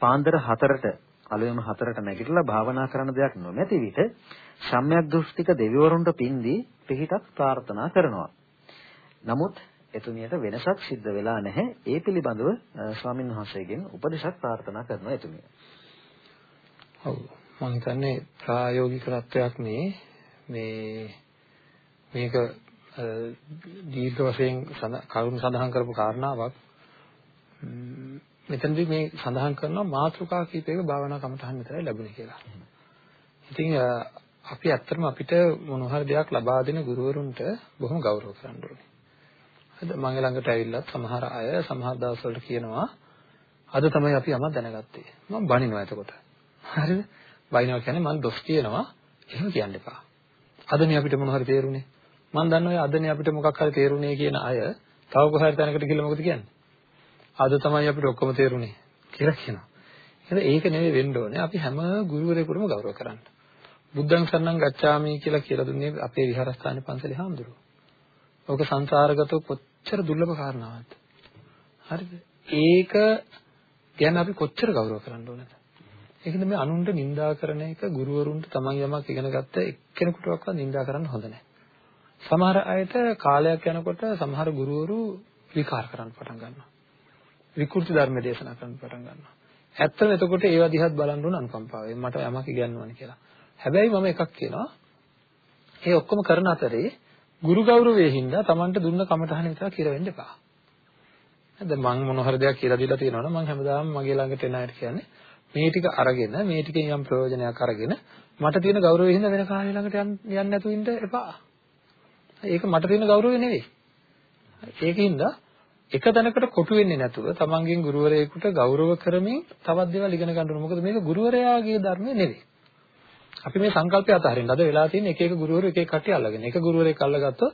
පාන්දර 4ට අලුයම 4ට නැගිටලා භාවනා කරන දෙයක් නොමැති විට සම්‍යක් දෘෂ්ටික දෙවිවරුන්ට පින්දී පිහිටක් ප්‍රාර්ථනා කරනවා. නමුත් එතුමියට වෙනසක් සිද්ධ වෙලා නැහැ. ඒ පිළිබඳව ස්වාමින් වහන්සේගෙන් උපදේශක් ප්‍රාර්ථනා කරනවා එතුමිය. ඔව් මම හිතන්නේ ප්‍රායෝගික තත්වයක් මේ මේ මේක දීර්ඝ වශයෙන් කරුණු සඳහන් කරපු කාරණාවක් මෙතනදී මේ සඳහන් කරනවා මාතෘකා කීපයක භාවනා කමතහන් විතරයි ලැබුණේ කියලා. ඉතින් අපි ඇත්තටම අපිට මොන හරි දෙයක් ලබා දෙන ගුරුවරුන්ට බොහොම ගෞරව කරන්න ඕනේ. හරිද? මගේ ළඟට ඇවිල්ලත් සමහර අය සමහර දවස්වල කියනවා අද තමයි අපි යමක් දැනගත්තේ. මම බනිනවා එතකොට. හරිද? බනිනවා කියන්නේ මම දොස් කියනවා. එහෙම කියන්න එපා. අදනේ අපිට මොන හරි තේරුනේ. මම දන්නවා අදනේ අපිට මොකක් හරි තේරුනේ කියන අය තව කොහරි තැනකට ගිහලා මොකද කියන්නේ? අද තමයි අපිට ඔක්කොම තේරුනේ කියලා කියනවා. එහෙනම් ඒක නෙවෙයි වෙන්න ඕනේ. අපි හැම ගුරුවරයෙකුටම ගෞරව කරන්න. බුද්ධං සරණං ගච්ඡාමි කියලා කියලා දුන්නේ අපේ විහාරස්ථානයේ පන්සලේ හාමුදුරුවෝ. ඕක සංසාරගතව කොච්චර දුර්ලභ කාරණාවක්ද? හරිද? ඒක ගැන අපි කොච්චර ගෞරව කරන්න ඕනද? ඒකද මේ අනුන්ට නිඳා කරන එක ගුරුවරුන්ට තමන් යමක් ඉගෙන ගත්ත එක්කෙනෙකුටවත් නිඳා කරන්න හොඳ නැහැ. සමහර අයට කාලයක් යනකොට සමහර ගුරුවරු විකාර කරන්න පටන් ගන්නවා. විකෘති ධර්ම දේශනා කරන්න පටන් ගන්නවා. ඇත්තම එතකොට ඒව දිහත් බලන්න ඕන අනුකම්පාවෙන් මට යමක් ඉගෙනවන්න කියලා. හැබැයි මම එකක් කියනවා. ඒ ඔක්කොම කරන අතරේ ගුරු ගෞරවයෙන් හින්දා Tamanට දුන්න කමටහන විතර කියලා වෙන්න එපා. දැන් මම මොන හරි දෙයක් කියලා දීලා තියෙනවනම් මම හැමදාම මගේ ළඟට එන අයට කියන්නේ මේ ටික අරගෙන මේ ටිකෙන් යම් ප්‍රයෝජනයක් අරගෙන මට තියෙන ගෞරවයෙන් හින්දා වෙන කාලේ ළඟට යන්න නැතුව ඉන්න එපා. ඒක මට තියෙන ගෞරවය නෙවෙයි. ඒකින්ද එක තැනකට කොටු වෙන්නේ නැතුව තමන්ගෙන් ගුරුවරයෙකුට ගෞරව කරමින් තවත් දේවල් ඉගෙන ගන්න ඕනේ. මොකද මේක ගුරුවරයාගේ ධර්මය නෙවෙයි. අපි මේ සංකල්පය අතහරින්න අද වෙලා තියෙන එක එක ගුරුවරු එක එක කට්ටිය අල්ලගෙන. එක ගුරුවරයෙක් අල්ලගත්තොත්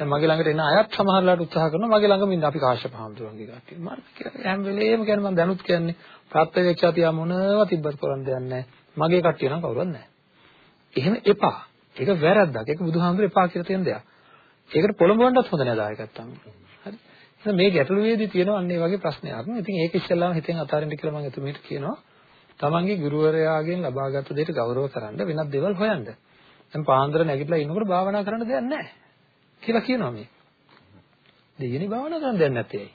දැන් මගේ ළඟට එන අයත් සමහරලාට උත්සාහ කරනවා මගේ ළඟම ඉන්න අපි කාශ්‍යප හාමුදුරන්ගේ කට්ටිය. මම කියන්නේ හැම වෙලේම කියන්නේ මම දැනුත් කියන්නේ ප්‍රත්‍යක්ෂ තියා මොනවා තිබ්බත් කරන්න දෙයක් නැහැ. මගේ කට්ටිය නම් කවුරුවත් නැහැ. එහෙම එපා. ඒක වැරද්දක්. ඒක බුදුහාමුදුරේ එපා කියලා තියෙන දෙයක්. ඒකට පොළඹවන්නත් හොඳ නෑ දායකත්තම්. හරි. එහෙනම් මේ ගැටලුවේදී තියෙනවා අන්න ඒ වගේ ප්‍රශ්නයක්. ඉතින් ඒක ඉස්සෙල්ලාම හිතෙන් අතාරින්න කියලා මම එතුමියට කියනවා. තමන්ගේ ගුරුවරයාගෙන් ලබාගත් දෙයට ගෞරව කරන්න වෙනත් දේවල් හොයන්න. දැන් පාන්දර නැගිටලා ඉන්නකොට භාවනා කරන්න දෙයක් නැහැ. කියලා කියනවා මේ. දෙයනේ භාවනා කරන්න දෙයක් නැත්තේ.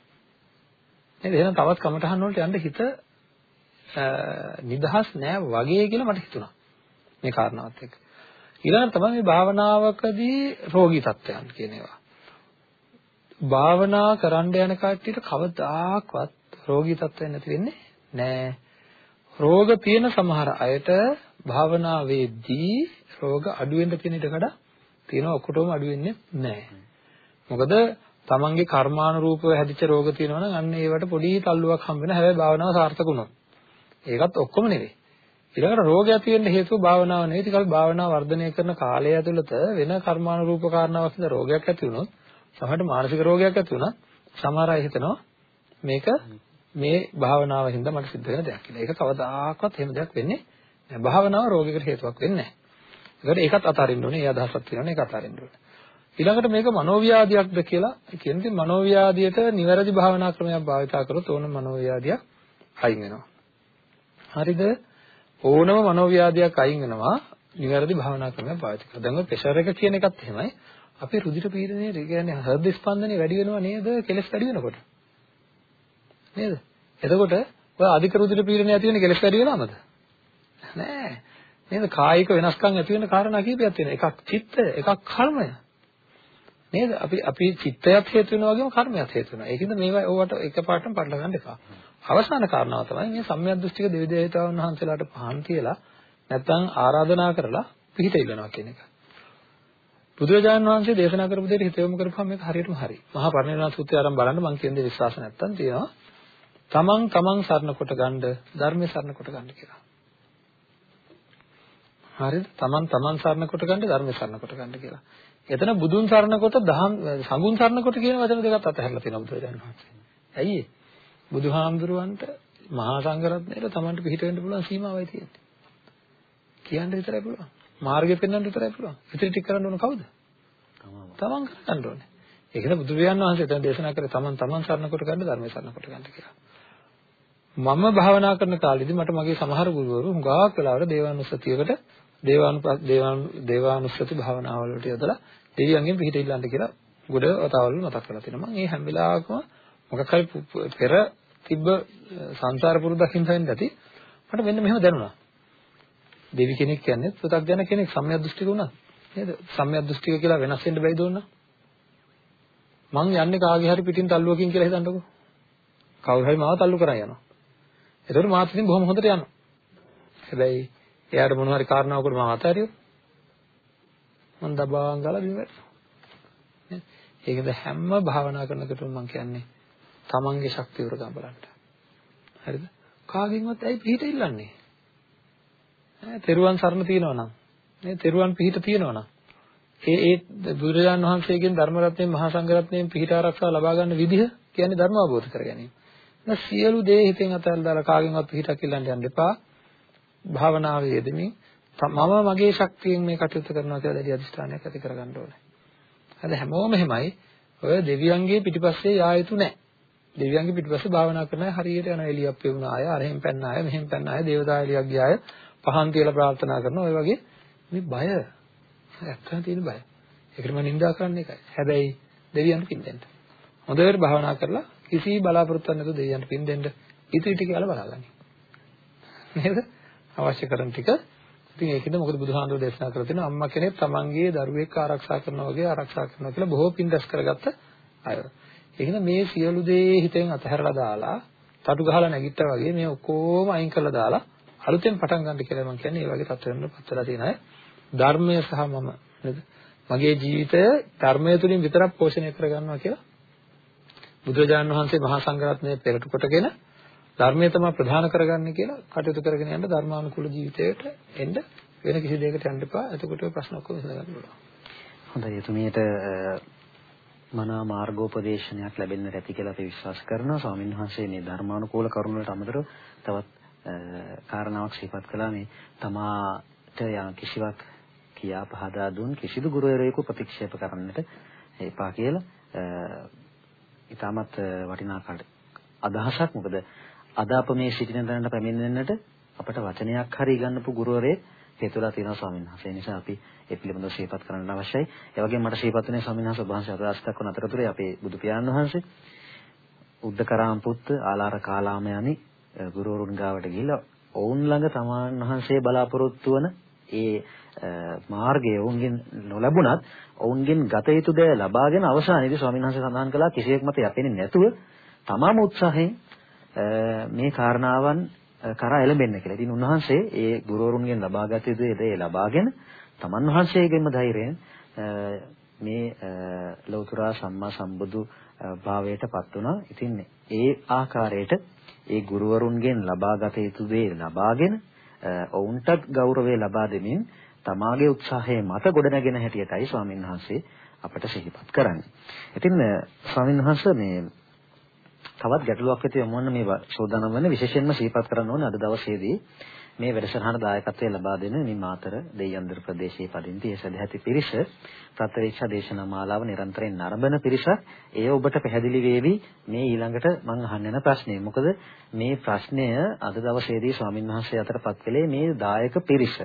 නේද? එහෙනම් තවත් කමටහන් වලට යන්න හිත නිදහස් නෑ වගේ කියලා මට හිතුණා. මේ කාරණාවත් එක්ක. ඊළඟට තමයි මේ භාවනාවකදී රෝගී තත්ත්වයන් කියන ඒවා. භාවනා කරන්න යන කට්ටියට කවදාක්වත් රෝගී තත්ත්වයක් නැති වෙන්නේ නෑ. රෝග තියෙන සමහර අයට භාවනාවේදී රෝග අඩු වෙන්න තියෙන ඉඩකඩ තියෙනවා ඔක්කොටම අඩු වෙන්නේ නැහැ. මොකද තමන්ගේ කර්මානුරූපව හැදිච්ච රෝග තියෙනවා නම් අන්න ඒවට පොඩි තල්ලුවක් හම්බ වෙනවා. හැබැයි භාවනාව සාර්ථක වුණොත්. ඒකත් ඔක්කොම නෙවෙයි. ඊළඟට රෝගය ඇති වෙන්න හේතුව භාවනාව නෙවෙයි. ටිකක් භාවනාව වර්ධනය කරන කාලය ඇතුළත වෙන කර්මානුරූප කාරණාවක් නිසා රෝගයක් ඇති වුණොත් සමහරට මානසික රෝගයක් ඇති වුණා. සමහර අය හිතනවා මේක මේ භාවනාව හින්දා මට සිද්ධ වෙන දෙයක් කියලා. ඒක කවදාකවත් එහෙම දෙයක් වෙන්නේ නැහැ. භාවනාව රෝගයකට හේතුවක් වෙන්නේ නැහැ. ඒකට ඒකත් අතාරින්න ඕනේ. ඒ අදහසක් තියෙනවනේ ඒක අතාරින්න ඕනේ. ඊළඟට මේක මනෝව්‍යාධියක්ද කියලා කියන්නේ මනෝව්‍යාධියට නිවැරදි භාවනා ක්‍රමයක් භාවිතා කරොත් ඕන මනෝව්‍යාධියක් අයින් වෙනවා. හරිද? ඕනම මනෝව්‍යාධියක් අයින් වෙනවා නිවැරදි භාවනා ක්‍රමයක් භාවිත කරලා. දැන් ඔය ප්‍රෙෂර් එක කියන එකත් එහෙමයි. අපේ රුධිර පීඩනය කියන්නේ හෘද ස්පන්දනය වැඩි වෙනවා නේද? කෙලස් වැඩි වෙනකොට. නේද? එතකොට ඔය අධික රුධිර පීඩනය ඇති වෙන්නේ කෙලස් වැඩි වෙනවමද? නෑ. නේද? කායික වෙනස්කම් ඇති වෙන කාරණා කීපයක් තියෙනවා. එකක් චිත්තය, එකක් කර්මය. නේද? අපි අපි චිත්තයත් හේතු වෙනවා වගේම කර්මයක් හේතු වෙනවා. ඒකින්ද මේවා ඕවට එකපාරටම පටල ගන්න එපා. අවසාන කාරණාව තමයි මේ සම්‍යක් දෘෂ්ටික දෙවි දේවතාවුන් වහන්සේලාට පහන් කියලා නැත්නම් ආරාධනා කරලා පිහිට ඉල්ලනවා කියන එක. බුදුරජාණන් වහන්සේ දේශනා කරපු දෙයට හිත යොමු කරපුවම මේක හරියටම හරි. මහා පරිනිර්වාණ සූත්‍රය ආරම්භ බලන්න මම කියන දේ විශ්වාස නැත්තම් තියෙනවා. තමන් තමන් සරණ කොට ගන්න ධර්මයේ සරණ කොට ගන්න කියලා. හරිද? තමන් තමන් සරණ කොට ගන්න ධර්මයේ සරණ කොට ගන්න කියලා. එතන බුදුන් සරණ කොට දහම් සඟුන් සරණ කොට කියන වචන දෙකත් අතහැරලා තියෙනවා බුදුරජාණන් වහන්සේ. ඇයි ඒ? බුදුහාමුදුරුවන්ට මහා සංඝරත්නයට තමන්ට පිළිහිට වෙන්න පුළුවන් සීමාවයි තියෙන්නේ. කියන්න විතරයි පුළුවන්. මාර්ගය පෙන්වන්න විතරයි පුළුවන්. ඉතින් ටික කරන්න ඕන කවුද? තමන් කරන්න ඕනේ. ඒකද බුදුරජාණන් වහන්සේ දැන් දේශනා කරේ තමන් තමන් සරණ කොට ගන්න ධර්මයේ සරණ කොට ගන්න කියලා. මම භාවනා කරන කාලෙදි මට මගේ සමහර ගුරුවරු හුඟක් වෙලාවට දේවානුස්සතියකට දේවානු දේවානු දේවානුස්සති භාවනාවලට යොදලා දෙවියන්ගෙන් පිහිට ඉල්ලන්න කියලා ගොඩ වතාවල් මතක් කරලා තියෙනවා. මම මේ හැම වෙලාවකම මොකක් හරි පෙර තිබ්බ සංසාර පුරුද්දක් හින්දා වෙන්න ඇති. මට මෙන්න මෙහෙම දැනුණා. දෙවි කෙනෙක් කියන්නේ පුතග්ජන කෙනෙක් සම්‍යක් දෘෂ්ටික වුණා. නේද? සම්‍යක් දෘෂ්ටික කියලා වෙනස් වෙන්න බැයිද ඕන? මං යන්නේ කාගේ හරි පිටින් තල්ලුවකින් කියලා හිතන්නකෝ. කවුරු හරි මාව තල්ලු කරන් යනවා. එතකොට මාත් ඉතින් බොහොම හොඳට යනවා. හැබැයි එයාට මොන හරි කාරණාවකට මම අතාරියොත් මම දබාන් ගාලා බිම වැටෙනවා. ඒකද හැම භාවනා කරනකොටම මම කියන්නේ තමන්ගේ ශක්තිය උරගම් බලන්න. හරිද? කාගෙන්වත් ඇයි පිහිට ඉල්ලන්නේ? ඈ තෙරුවන් සරණ තියනවා නම් නේ තෙරුවන් පිහිට තියනවා නම් ඒ ඒ බුදුරජාණන් වහන්සේගෙන් ධර්ම රත්නයෙන් මහා සංඝ රත්නයෙන් පිහිට ආරක්ෂා ලබා ගන්න විදිහ කියන්නේ ධර්ම අවබෝධ කර ගැනීම. නැ සියලු දේ හිතෙන් අතහැරලා දාලා කාගෙන්වත් පිහිටක් ඉල්ලන්න යන්න එපා. භාවනාවේ යෙදෙමින් මම මගේ ශක්තියෙන් මේ කටයුතු කරනවා කියලා දැඩි අධිෂ්ඨානයක් ඇති කරගන්න ඕනේ. හරි හැමෝම එහෙමයි. ඔය දෙවියන්ගේ පිටිපස්සේ යා යුතු නැහැ. දෙවියන්ගේ පිටිපස්සේ භාවනා කරන අය හරියට යන එළියක් පෙවුන අය, අරහෙන් පැන්න අය, මෙහෙන් පැන්න අය, දේවතා එළියක් ගිය අය පහන් තියලා ප්‍රාර්ථනා කරනවා. ඔය වගේ මේ බය ඇත්තට තියෙන බය. ඒකට මම නිඳා කරන්නේ ඒකයි. හැබැයි දෙවියන්ට පින් දෙන්න. හොඳට භාවනා කරලා කිසි බලාපොරොත්තුවක් නැතුව දෙවියන්ට පින් දෙන්න ඉතිරි ටික යාලා බලාගන්න. නේද? අවශ්‍ය කරන ටික ඉතින් ඒකෙන්ද මොකද බුදුහාමුදුරුවෝ දේශනා කරලා තියෙනවා අම්මා කෙනෙක් තමන්ගේ දරුවෙක් ආරක්ෂා කරනවා වගේ ආරක්ෂා කරනවා කියලා බොහෝ පින් දැස් කරගත්ත අය. ඒකෙන්ද මේ සියලු දේ හිතෙන් අතහැරලා දාලා තටු ගහලා නැගිට්ටා වගේ මේ ඔක්කොම අයින් කරලා දාලා අලුතෙන් පටන් ගන්න කියලා මම කියන්නේ ඒ වගේ තත්ත්වයකට පත් වෙලා තියෙන අය. ධර්මය සහ මම නේද? මගේ ජීවිතය ධර්මය තුලින් විතරක් පෝෂණය කරගන්නවා කියලා බුදුරජාණන් වහන්සේ මහා සංඝරත්නය පෙරට කොටගෙන ධර්මය තමයි ප්‍රධාන කරගන්නේ කියලා කටයුතු කරගෙන යන්න ධර්මානුකූල ජීවිතයට එන්න වෙන කිසි දෙයකට යන්න එපා. එතකොට ප්‍රශ්න ඔක්කොම විසඳගන්න පුළුවන්. හොඳයි එතුමියට මනා මාර්ගෝපදේශනයක් ලැබෙන්න ඇති කියලා අපි විශ්වාස කරනවා. ස්වාමීන් වහන්සේ මේ ධර්මානුකූල කරුණ වලට අමතරව තවත් කාරණාවක් සිහිපත් කළා මේ තමාට යම් කිසිවක් කියා පහදා දුන් කිසිදු ගුරුවරයෙකු ප්‍රතික්ෂේප කරන්නට එපා කියලා ඊටමත් වටිනා අදහසක් මොකද අද අප මේ සිටින තැනට පැමිණෙන්නට අපට වචනයක් හරි ගන්නපු ගුරුවරයෙක් හේතුලා තියෙනවා ස්වාමීන් වහන්සේ. ඒ නිසා අපි ඒ පිළිබඳව ශීපත් කරන්න අවශ්‍යයි. ඒ වගේම මට ශීපත් වෙනේ ස්වාමීන් වහන්සේ ඔබ වහන්සේ අදහස් දක්වන අතරතුරේ අපේ බුදු පියාණන් වහන්සේ උද්දකරාම පුත්ත ආලාර කාලාම යනි ගුරුවරුන් ගාවට ගිහිල්ලා ඔවුන් ළඟ තමාන් වහන්සේ බලාපොරොත්තු වන ඒ මාර්ගය ඔවුන්ගෙන් නොලැබුණත් ඔවුන්ගෙන් ගත යුතු දේ ලබාගෙන අවසානයේදී ස්වාමීන් වහන්සේ සඳහන් කළා කිසියෙක් මත යැපෙන්නේ නැතුව තමාම උත්සාහයෙන් මේ කාරණාවන් කරා එළඹෙන්න කියලා. ඉතින් උන්වහන්සේ ඒ ගුරුවරුන්ගෙන් ලබාගත යුතු දේ ලබාගෙන තමන් වහන්සේගෙන්ම ධෛර්යයෙන් මේ ලෞතර සම්මා සම්බුදු භාවයටපත් වුණා. ඉතින් ඒ ආකාරයට ඒ ගුරුවරුන්ගෙන් ලබාගත යුතු දේ ලබාගෙන ඔවුන්ටත් ගෞරවය ලබා දෙමින් තමාගේ උත්සාහයේ මත ගොඩනගෙන හැටියටයි ස්වාමීන් වහන්සේ අපට සිහිපත් කරන්නේ. ඉතින් ස්වාමීන් වහන්සේ මේ තවත් ගැටලුවක් ඇති යමුන්න මේ සෝදානම් වෙන විශේෂයෙන්ම සිහිපත් කරන්න ඕනේ අද දවසේදී මේ වැඩසටහන දායකත්වයෙන් ලබා දෙන මේ මාතර දෙයන්දර ප්‍රදේශයේ පදිංචි ඒ සදැහැති පිරිස ප්‍රත්‍යක්ෂ දේශනා මාලාව නිරන්තරයෙන් නරඹන පිරිස. ඒ ඔබට පැහැදිලි වේවි. මේ ඊළඟට මම අහන්න යන ප්‍රශ්නේ මොකද මේ ප්‍රශ්නය අද දවසේදී ස්වාමින්වහන්සේ අතරපත් කළේ මේ දායක පිරිස.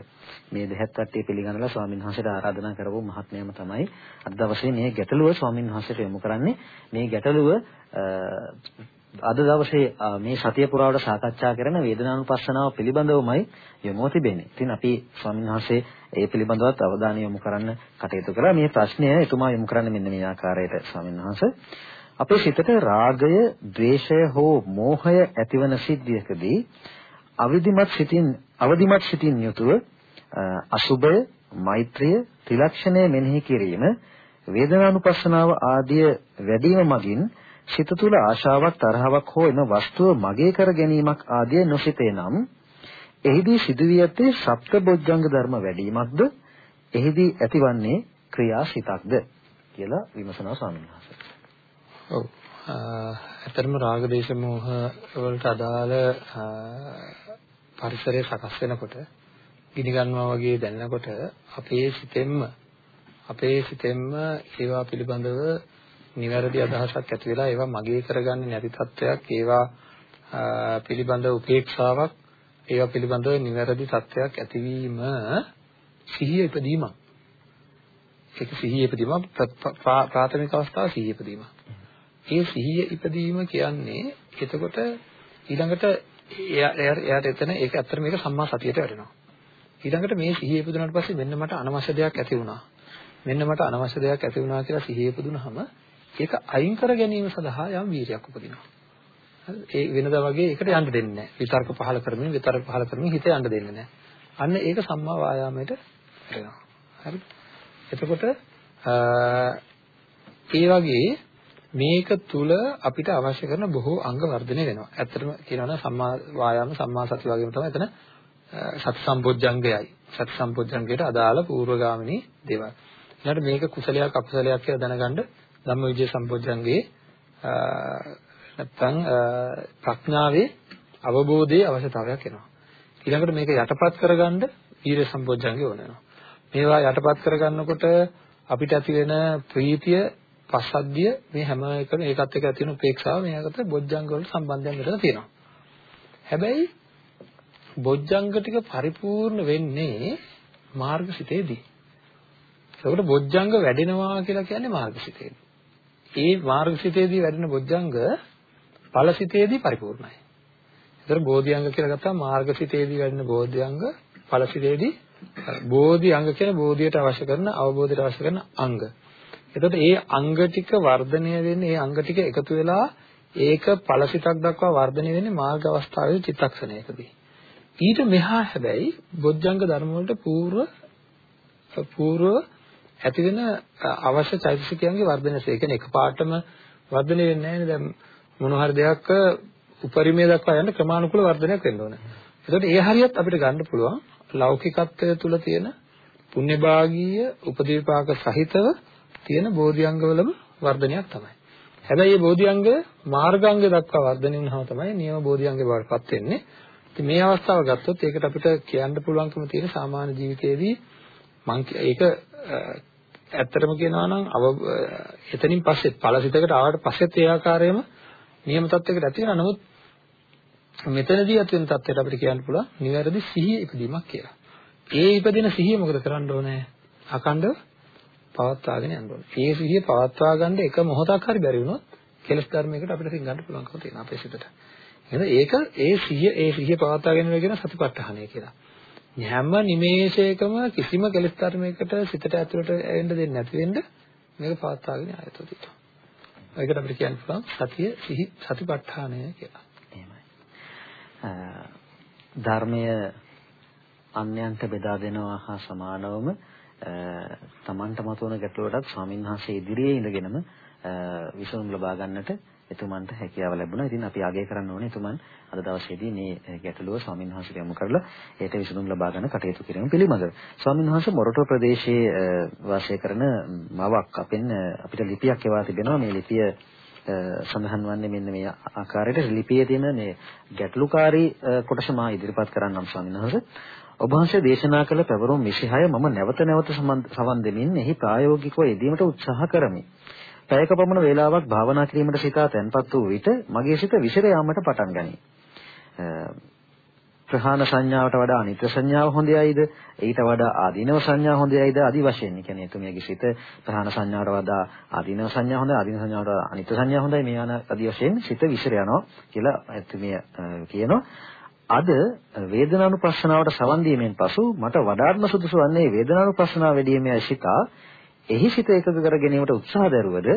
මේ දෙහත් වට්ටිය පිළිගන්නලා ස්වාමින්වහන්සේට ආරාධනා කරපු මහත්මයම තමයි අද දවසේ මේ ගැටලුව ස්වාමින්වහන්සේට යොමු කරන්නේ. මේ ගැටලුව අද දවසේ මේ සතිය පුරාවට සාකච්ඡා කරන වේදනානුපස්සනාව පිළිබඳවමයි යොමුව තිබෙන්නේ. ඉතින් අපි ස්වාමීන් වහන්සේ ඒ පිළිබඳවත් අවධානය යොමු කරන්න කටයුතු කළා. මේ ප්‍රශ්නය එතුමා යොමු කරන්නේ මෙන්න මේ ආකාරයට ස්වාමීන් වහන්සේ. අපේ සිතට රාගය, ద్వේෂය හෝ මෝහය ඇතිවන සිද්ධියකදී අවිධිමත් සිතින් අවදිමත් සිතින් යුතුව අසුබය, මෛත්‍රිය, ත්‍රිලක්ෂණය මෙනෙහි කිරීම, වේදනානුපස්සනාව ආදිය වැඩිම මගින් සිත තුළ ආශාවක් තරහවක් හෝ එම වස්තුව මගේ කර ගැනීමක් ආදිය නොසිතේ නම් එහිදී සිදුවී ඇත්තේ සප්තබොජ්ජංග ධර්ම වැඩිවීමක්ද එහිදී ඇතිවන්නේ ක්‍රියාසිතක්ද කියලා විමසනවා ස්වාමීන් වහන්සේ. ඔව්. ඇත්තටම රාග දේශ මොහ වලට අදාළ පරිසරය සකස් වෙනකොට ගිනි ගන්නවා වගේ දැනෙනකොට අපේ සිතෙන්ම අපේ සිතෙන්ම ඒවා පිළිබඳව නිවැරදි අදහසක් ඇති වෙලා ඒවා මගේ කරගන්නේ නැති තත්වයක් ඒවා පිළිබඳ උපේක්ෂාවක් ඒවා පිළිබඳව නිවැරදි තත්වයක් ඇතිවීම සිහිය ඉදීමක් ඒක සිහිය ඉපදීම ප්‍රාථමික අවස්ථාව සිහිය ඉපදීම. ඒ සිහිය ඉපදීම කියන්නේ එතකොට ඊළඟට එයාට එතන ඒක ඇත්තට මේක සම්මා සතියට වැටෙනවා. ඊළඟට මේ සිහිය ඉපදුනාට පස්සේ මෙන්න මට අනවශ්‍ය දෙයක් ඇති වුණා. මෙන්න මට අනවශ්‍ය දෙයක් ඇති වුණා කියලා සිහිය ඉපදුනහම ඒක අයින් කර ගැනීම සඳහා යම් වීර්යයක් උපදිනවා. ඒ වෙනදා වගේ ඒකට යන්න දෙන්නේ නැහැ. විතර්ක පහල කරමින් විතර්ක පහල කරමින් හිත යන්න දෙන්නේ නැහැ. අන්න ඒක සම්මා වායාමයට වෙනවා. හරිද? එතකොට ඒ වගේ මේක තුල අපිට අවශ්‍ය කරන බොහෝ අංග වර්ධනය වෙනවා. ඇත්තටම කියනවා නම් සම්මා වායාම සම්මා සති වගේම තමයි එතන සති සම්පොඥංගයයි. සති සම්පොඥංගයට අදාළ පූර්වගාමිනී දේවල්. ඊළඟට මේක කුසලයක් අකුසලයක් කියලා දැනගන්න ධම්මවිජය සම්පොඥංගයේ නැත්තම් ප්‍රඥාවේ අවබෝධයේ අවශ්‍යතාවයක් එනවා. ඊළඟට මේක යටපත් කරගන්න වීර්ය සම්පොඥංගය ඕන වෙනවා. මේවා යටපත් කරගන්නකොට අපිට ඇති වෙන ප්‍රීතිය පස්සද්ධිය මේ හැම එකම ඒකත් එක්ක ඇති වෙන උපේක්ෂාව මේකට බොජ්ජංග වල සම්බන්ධයක් මෙතන තියෙනවා. හැබැයි බොජ්ජංග ටික පරිපූර්ණ වෙන්නේ මාර්ගසිතේදී. ඒකට බොජ්ජංග වැඩෙනවා කියලා කියන්නේ මාර්ගසිතේදී. ඒ මාර්ගසිතේදී වැඩෙන බොජ්ජංග ඵලසිතේදී පරිපූර්ණයි. ඒතර බෝධිඅංග කියලා ගත්තාම මාර්ගසිතේදී වැඩෙන බෝධිඅංග ඵලසිතේදී බෝධිඅංග කියලා බෝධියට අවශ්‍ය කරන අවබෝධයට අවශ්‍ය කරන අංග. එතකොට මේ අංග ටික වර්ධනය වෙන්නේ මේ අංග ටික එකතු වෙලා ඒක ඵලසිතක් දක්වා වර්ධනය වෙන්නේ මාර්ග අවස්ථාවේ චිත්තක්ෂණයකදී. ඊට මෙහා හැබැයි බොජ්ජංග ධර්ම වලට పూర్ව పూర్ව ඇති වෙන අවශ්‍ය චෛතසිකයන්ගේ වර්ධනය. ඒ කියන්නේ එකපාරටම වර්ධනය වෙන්නේ නැහැ නේද? දැන් මොන හරි දෙයක් උපරිමය දක්වා යන ක්‍රමානුකූල වර්ධනයක් වෙන්න ඕනේ. ඒකට ඒ හරියත් අපිට ගන්න පුළුවන් ලෞකිකත්වය තුල තියෙන පුණ්‍යභාගීය උපදීපාක සහිතව තියෙන බෝධිඅංගවලම වර්ධනයක් තමයි. හැබැයි මේ බෝධිඅංග මාර්ගාංග දක්වා වර්ධනය වුණාම තමයි නියම බෝධිඅංගේ බවටපත් වෙන්නේ. ඉතින් මේ අවස්ථාව ගත්තොත් ඒකට අපිට කියන්න පුළුවන්කම තියෙන සාමාන්‍ය ජීවිතයේදී මම ඒක ඇත්තටම කියනවා නම් එතනින් පස්සේ ඵලසිතකට ආවට පස්සෙත් ඒ ආකාරයෙන්ම නියම තත්යකට ඇති වෙනවා. නමුත් මෙතනදී ඇති වෙන තත්ත්වයට අපිට කියන්න පුළුවන් නිවැරදි සිහිය ඉදීමක් කියලා. ඒ ඉපදෙන සිහිය මොකද කරන්න ඕනේ? අකණ්ඩව පවත්වාගෙන යන්න ඕනේ. ඒ සිහිය පවත්වා ගන්න එක මොහොතක් හරි බැරි වුණොත් කෙලස් ධර්මයකට අපිට සිං ගන්න පුළුවන්කම තියෙනවා අපේ සිතට. එහෙනම් ඒක ඒ සිහිය ඒ සිහිය පවත්වාගෙන යන කියන සතිපට්ඨානය කියලා. හැම නිමේෂයකම කිසිම කෙලස් ධර්මයකට සිතට ඇතුළට එන්න දෙන්නේ නැති වෙන්න මේක පවත්වාගෙන ආයතෝ තියෙනවා. ඒකට අපිට කියන්න පුළුවන් සතිය සිහි සතිපට්ඨානය කියලා. ධර්මය අන්‍යයන්ට බෙදා දෙනවා හා සමානවම තමන්ට මතුවන ගැටලුවටත් ස්වාමින්වහන්සේ ඉදිරියේ ඉඳගෙනම විසඳුම් ලබා ගන්නට එතුමන්ට හැකියාව ලැබුණා. ඉතින් අපි ආගය කරන්න ඕනේ එතුමන් අද දවසේදී මේ ගැටලුව ස්වාමින්වහන්සේට යොමු කරලා ඒට විසඳුම් ලබා ගන්න කටයුතු කිරීම පිළිබඳව. ස්වාමින්වහන්සේ මොරටුව ප්‍රදේශයේ වාසය කරන මවක් අපෙන් අපිට ලිපියක් එවා තිබෙනවා. මේ ලිපිය සඳහන් වන්නේ මෙන්න මේ ආකාරයට ලිපියේ තියෙන මේ ගැටලුකාරී කොටස මා ඉදිරිපත් කරන්නම් ස්වාමීන් වහන්සේ. ඔබ වහන්සේ දේශනා කළ පැවරුම් 26 මම නැවත නැවත සවන් දෙමින් එහි ප්‍රායෝගිකව යෙදීමට උත්සාහ කරමි. පැයක පමණ වේලාවක් භාවනා කිරීමට සිතා තැන්පත් වූ විට මගේ සිත විසිර යාමට පටන් ගනී. ප්‍රහාණ සංඥාවට වඩා අනිත්‍ය සංඥාව හොඳයයිද ඊට වඩා ආදීනව සංඥා හොඳයයිද ආදි වශයෙන්. කියන්නේ එතුමියගේ සිත ප්‍රහාණ සංඥාවට වඩා ආදීනව සංඥා හොඳයි ආදීන සංඥාවට වඩා අනිත්‍ය සංඥා හොඳයි. මේ යන ආදි වශයෙන් සිත විසිර යනවා කියලා එතුමිය කියනවා. අද වේදනානුපස්සනාවට සවන් දීමෙන් පසු මට වඩාත්ම සුදුසු වන්නේ වේදනානුපස්සනාව වැඩිීමේ අශිතා එහි සිත එකඟ කර ගැනීමට උත්සාහ දරුවද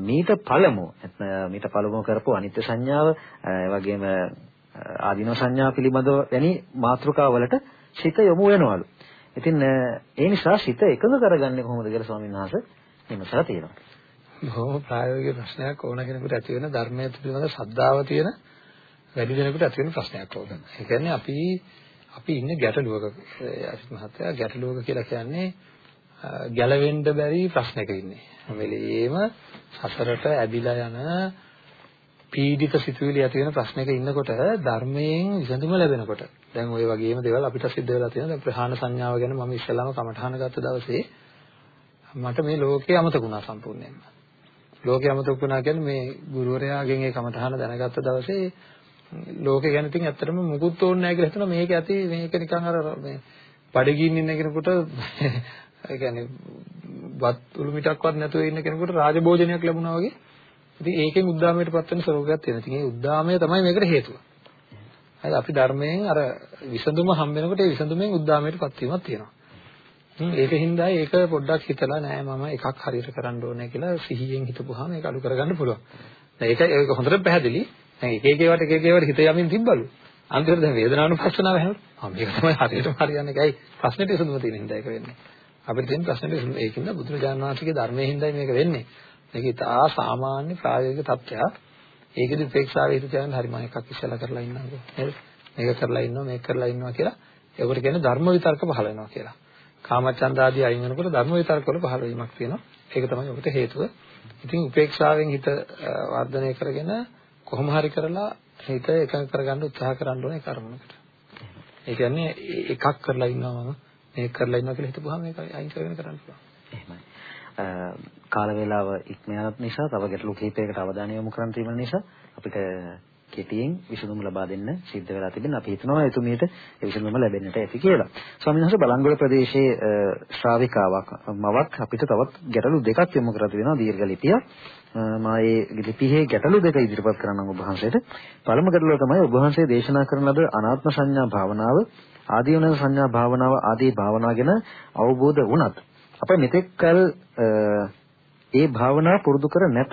මීට පළමු මීට පළමු කරපු අනිත්‍ය සංඥාව ඒ වගේම ආදීන සංඥා පිළිබඳව වැනි මාතෘකාවලට සිත යොමු වෙනවලු. ඉතින් ඒ නිසා සිත එකඟ කරගන්නේ කොහොමද කියලා ස්වාමීන් වහන්සේ විමසලා තියෙනවා. බොහොම ප්‍රායෝගික ප්‍රශ්නයක් ඕන කෙනෙකුට ඇති වෙන ධර්මයේ පිළිබඳ ශ්‍රද්ධාව තියෙන වැඩි දෙනෙකුට ඇති වෙන ප්‍රශ්නයක් ඕක. ඒ කියන්නේ අපි අපි ඉන්නේ ගැටලුවක අසිත මහත්තයා ගැටලුවක කියලා කියන්නේ ගැලවෙන්න බැරි ප්‍රශ්නයක ඉන්නේ. හැම වෙලෙම සසරට ඇදිලා යන පීඩිත සිතුවිලි ඇති වෙන ප්‍රශ්නයක ඉන්නකොට ධර්මයෙන් විසඳුම ලැබෙනකොට. දැන් ওই වගේම දේවල් අපිට සිද්ධ වෙලා තියෙනවා. දැන් ප්‍රහාණ සංඥාව ගැන මම ඉස්සෙල්ලාම කමඨහන ගත්ත දවසේ මට මේ ලෝකේ අමතක වුණා සම්පූර්ණයෙන්ම. ලෝකේ අමතක වුණා කියන්නේ මේ ගුරුවරයාගෙන් ඒ කමඨහන දැනගත්ත දවසේ ලෝකේ ගැන ඉතින් ඇත්තටම මුකුත් ඕනේ නැහැ කියලා හිතනවා. මේක ඇති මේක නිකන් අර මේ බඩගින්න ඉන්න කෙනෙකුට ඒ කියන්නේ වත් උළු මිටක්වත් නැතුව ඉන්න කෙනෙකුට රාජභෝජනයක් ලැබුණා වගේ. ඉතින් ඒකෙන් උද්දාමයට පත් වෙන ස්වභාවයක් තියෙනවා. ඉතින් ඒ උද්දාමය තමයි මේකට හේතුව. හරි අපි ධර්මයෙන් අර විසඳුම හම් වෙනකොට ඒ විසඳුමෙන් උද්දාමයට පත් වීමක් තියෙනවා. ඒකින්දා ඒක පොඩ්ඩක් හිතලා නෑ මම එකක් හරියට කරන්න ඕනේ කියලා සිහියෙන් හිතපුවාම ඒක අඩු කරගන්න පුළුවන්. ඒක ඒක හොඳට පැහැදිලි. දැන් එක එක ඒවාට එක එක ඒවාට හිත යමින් තිබ්බලු. අන්තිමට දැන් වේදනානුපස්සනාව හැම ආ මේක තමයි හරියටම හරියන්නේ. ඒයි ප්‍රශ්නෙට විසඳුම තියෙන හින්දා ඒක වෙන්නේ. අපිට තියෙන ප්‍රශ්නෙට විසඳුම ඒකින්ද බුදුරජාණන් වහන්සේගේ ධර්මයේ හින්දායි මේක වෙන්නේ. මේක ඉතා සාමාන්‍ය ප්‍රායෝගික තත්ත්වයක්. ඒකෙදි උපේක්ෂාවේ හිත තියන්න හරි මම එකක් ඉස්සලා කරලා ඉන්නකෝ. නේද? මේක කරලා ඉන්නවා මේක කරලා ඉන්නවා කියලා. ඒකට කියන්නේ ධර්ම විතර්ක පහළ වෙනවා කියලා. කාමචන්ද ආදී අයින් වෙනකොට ධර්ම විතර්ක වල පහළ වීමක් තියෙනවා. ඒක තමයි ඔබට හේතුව. ඉතින් උපේක්ෂාවෙන් හිත වර්ධනය කරගෙන කොහොම හරි කරලා හිත එකඟ කරගන්න උත්සාහ කරන්න ඕනේ කර්මයකට. ඒ කියන්නේ එකක් කරලා ඉන්නවා මම මේක කරලා ඉන්නවා කියලා හිතපුවාම මේක අයින් කරගෙන කරන්න පුළුවන්. එහෙමයි. කාල වේලාව ඉක්ම යනත් නිසා තව ගැටලු කිහිපයකට අවධානය යොමු කරන් තියෙන නිසා අපිට කෙටියෙන් විසඳුම් ලබා දෙන්න සිද්ධ වෙලා තිබෙනවා. අපි හිතනවා එතුමියට ඒ විසඳුම ලැබෙන්නට ඇති කියලා. ස්වාමීන් වහන්සේ බලංගොඩ ප්‍රදේශයේ ශ්‍රාවිකාවක් මවක් අපිට තවත් ගැටලු දෙකක් යොමු කරලා තිබෙනවා දීර්ඝ ලිපියක්. මම මේ ලිපියේ ගැටලු දෙක ඉදිරිපත් කරන්නම් ඔබ වහන්සේට. පළමු ගැටලුව තමයි ඔබ වහන්සේ දේශනා කරන ලද අනාත්ම සංඥා භාවනාව, ආදීවන සංඥා භාවනාව ආදී භාවනා ගැන අවබෝධ වුණත් අප මෙතෙක් කල ඒ භාවනා පුරුදු කර නැත.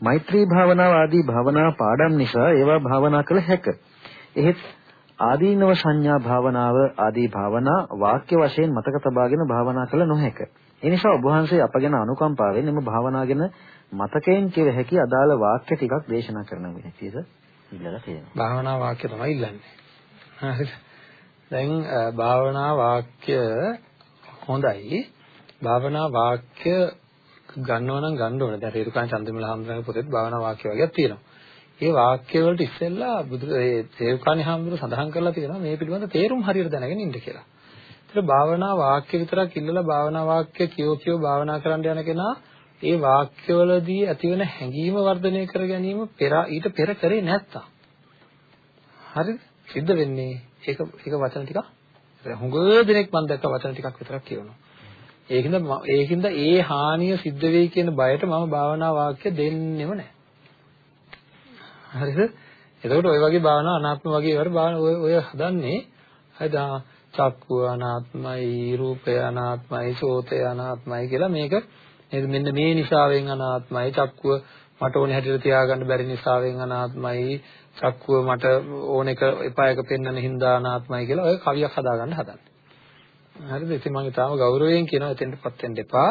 මෛත්‍රී භාවනාව ආදී භාවනා පාඩම් නිසා ඒවා භාවනා කළ හැක. එහෙත් ආදීනව සංඥා භාවනාව ආදී භාවනා වාක්‍ය වශයෙන් මතක තබාගෙන භාවනා කළ නොහැක. ඒ නිසා ඔබ වහන්සේ අපගෙන අනුකම්පාවෙන් එම භාවනා ගැන මතකයෙන් කිව හැකි අදාළ වාක්‍ය ටිකක් දේශනා කරන්න විදිහට ඉල්ලලා තියෙනවා. භාවනා වාක්‍ය තමයි ඉල්ලන්නේ. හරිද? දැන් භාවනා වාක්‍ය හොඳයි. භාවනා වාක්‍ය ගන්නව නම් ගන්න ඕනේ. දැන් රේරුකාණ චන්දමිල හාමුදුරන්ගේ පොතේත් භාවනා වාක්‍ය වගේක් තියෙනවා. ඒ වාක්‍ය වලට ඉස්සෙල්ලා බුදු ඒ රේරුකාණ හාමුදුර සඳහන් කරලා තියෙනවා මේ පිළිබඳ තේරුම් හරියට දැනගෙන ඉන්න කියලා. ඒතර භාවනා වාක්‍ය විතරක් ඉල්ලලා භාවනා වාක්‍ය කියෝ කියෝ භාවනා කරන්න යන කෙනා ඒ වාක්‍යවලදී ඇතිවන හැඟීම වර්ධනය කර ගැනීම පෙර ඊට පෙර කරේ නැත්තම් හරිද? සිද්ධ වෙන්නේ ඒක ඒක වචන ටිකක් හුඟ දෙනෙක් මම දැක්ක වචන ටිකක් විතරක් කියනවා. ඒකින්ද ඒකින්ද ඒ හානිය සිද්ධ වෙයි කියන බයට මම භාවනා වාක්‍ය දෙන්නෙම නැහැ. හරිද? එතකොට ඔය වගේ භාවනා අනාත්ම වගේ වර ඔය ඔය හදන්නේ හරිද? චක්කු අනාත්මයි, රූපය අනාත්මයි, සෝතය අනාත්මයි කියලා මේක නේද මෙන්න මේ නිසාවෙන් අනාත්මයි, චක්කුව මට ඕනේ හැටියට තියාගන්න බැරි නිසාවෙන් අනාත්මයි, චක්කුව මට ඕන එක එපා එක පෙන්වන හින්දා අනාත්මයි කියලා ඔය කවියක් හදාගන්න හදන්නේ. හරිද? ඉතින් මම ඊටාම ගෞරවයෙන් කියනවා එතෙන්ටපත් වෙන්න එපා.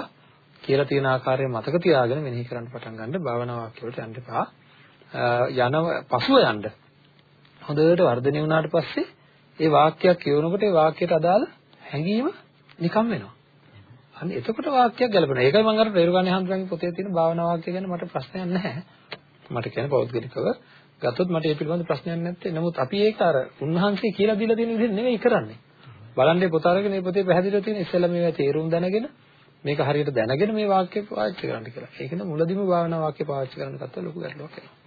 කියලා තියෙන ආකාරය මතක තියාගෙන මෙනෙහි කරන්න පටන් ගන්න භාවනා වාක්‍ය වලට යන්න එපා. යන පසුව යන්න. හොඳට වර්ධනය වුණාට පස්සේ ඒ වාක්‍යයක් කියවනකොට ඒ වාක්‍යයට අදාළ හැඟීම නිකම් වෙනවා. අන්න එතකොට වාක්‍යයක් ගැලපෙනවා. ඒකයි මම අර පෙරුගානේ හන්දරන්ගේ පොතේ තියෙන භාවනා වාක්‍ය ගැන මට ප්‍රශ්නයක් නැහැ. මට කියන්නේ පෞද්ගලිකව ගත්තොත් මට ඒ පිළිබඳ ප්‍රශ්නයක් නැත්තේ. නමුත් අපි ඒක අර උන්වහන්සේ කියලා දීලා තියෙන විදිහට නෙවෙයි කරන්නේ. බලන්නේ පොත අරගෙන මේ පොතේ පැහැදිලිව තියෙන ඉස්සෙල්ලා මේවා තේරුම් දැනගෙන මේක හරියට දැනගෙන මේ වාක්‍ය පාවිච්චි කරන්න කියලා. ඒකන මුලදිම භාවනා වාක්‍ය පාවිච්චි කරන්න ගත්තා ලොකු ගැටලුවක් එනවා.